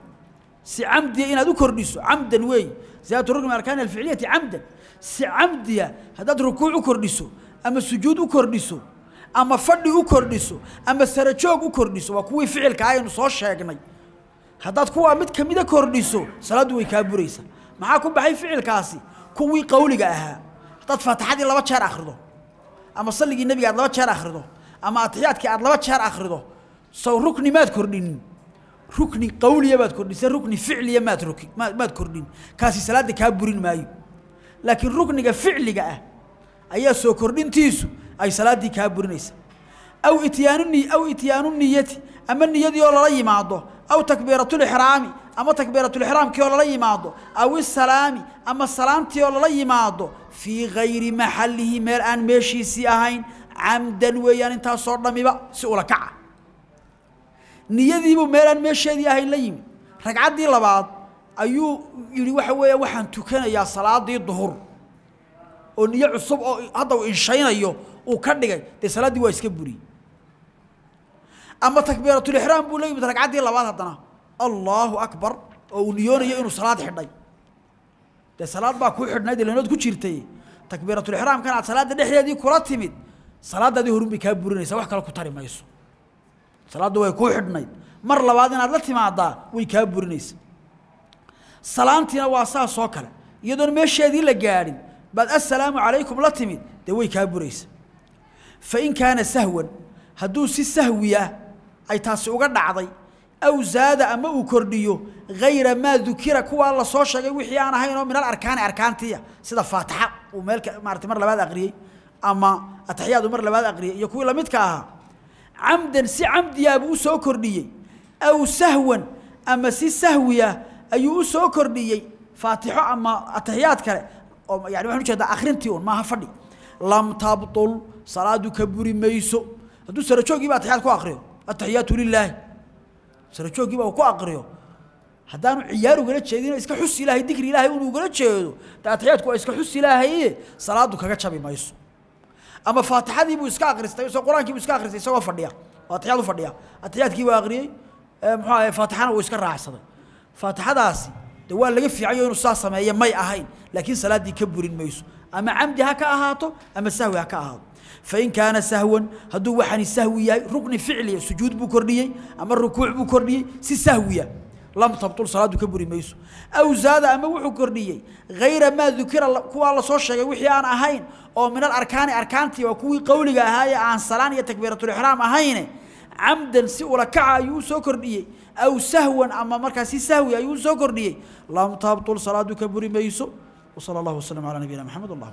si camdiya inaad u kordhiso camdan weey. Ziyaadatu rukni min arkaani alficliyati camdan. Si camdiya haddaad rukuuc u kordhiso ama sujuud u kordhiso ama fadhi u kordhiso ama sarajoog u kordhiso waa kuwii ficilka aynu soo sheegnay. Haddaad kuwaa mid kamida kordhiso salaaddu way kaa buraysaa maxaa ku baxay ficilkaasi? Kuwii qawliga ahaa. Haddaad faatixadii laba jeer akhrido ama salligii nebiga aad laba jeer akhrido ama atixiyaadkii aad laba jeer akhrido sow rukni maad kordhinin. Rukni qawliya baad kordhisa rukni ficliya maad maad maad kordhin. Kaasi salaadda kaa burin maayo. Laakiin rukniga ficliga ah ayaa soo kordhintiisu ay salaaddii kaa burinaysa. Aw ityaanu ni aw ityaanu niyati ama niyadii oo lala yimaado aw takbiiratulixraami ama takbiiratulixraamkii oo lala yimaado aw isalaami ama salaamtii oo lala yimaado fii gayri maxallihi meel aan meeshiisii ahayn camdan weeyaan intaasoo dhamiba si ula kaca. Niyadiibuu meel aan meesheedii ahayn la yimid. Ragcaddii labaad ayuu yidhi waxa weeya waxaan tukanayaa salaadii duhur. Oo niyo cusub oo hadda uu inshaynayo uu ka dhigay. Dee salaaddii waa iska buriyey ama takbiiratulixraam buu la yimid ragcaddii labaad haddana. Allaahu akbar oo uu niyoonayo inuu salaad xidhay. Dee salaad baa kuu xidhnayd ilanood ku jirtay. Takbiiratulixraamkan aad salaadda dhexdeedii kula timid salaaddaadii horun bay kaa burinaysaa wax kale ku tari mayso. Salaaddu way kuu xidhnayd. Mar labaad inaad la timaadaa way kaa burinaysaa. Salaantiina waa saas oo kale. Iyadoon meesheedii la gaadhin baad assalaamu calaykum la timid dee way kaa buraysa fa in kaana sahwan hadduu si sahwi ah ay taasi uga dhacday aw zaada ama uu kordhiyo hayra maa dukira kuwaa la soo sheegay wixii aan ahayn oo min alarkaani arkaantiya sida faatixa uu meel maarata mar labaad aqriyey ama ataxiyaad uu mar labaad aqriyey iyo kuwii lamidka ahaa. camdan si camdiyaabuu u soo kordhiyey aw sahwan ama si sahwiya ayuu u soo kordhiyey faatixo ama ataxiyaad kale oo yani tabtul salaadu ka buri mayso. Hadduu sarajoogiiba ataxiyaad ku akriyo ataxiyaatu lilaahi sarajoogiiba uu ku akriyo haddaanu ciyaar ugala jeedin iska xus ilaahay dikri ilaahay unu ugala jeedo ataxiyaadku waa iska xus ilaahaye salaadu kaga jabi mayso. Ama faatixadii buu iska akhristay isagoo qur'aankii buu iska akhristay isagoo fadhiya. Oo u fadhiya. Ataxiyaadkii waa akhriyey muxuu ahay faatixana wuu iska raacsaday. Faatixadaasi de waa laga fiicayo inuu saa sameeye may ahayn laakiin salaaddii ka burin mayso. Ama camdi ha ka ahaato ama sahwi ha ka ahaato fain kaana sahwan hadduu waxaani sahwi yahay rugni ficliya sujuud buu kordhiyey ama rukuuc buu kordhiyey si sahwiya lam tabtul salaadu ka buri mayso aw zaada ama wuxuu kordhiyey hayra maa dukira kuwaa la soo sheegay wixii aan ahayn oo min alarkaani arkaantii waa kuwii qowliga ahaayee aan salaan iyo takbiiratulixraam ahayne camdan si ula kaca ayuu u soo kordhiyey aw sahwan ama markaas si sahwi ayuu u soo kordhiyey lam tabtul salaadu ka buri mayso wasala allahu wasalam calaa nabiyina maxamed wallah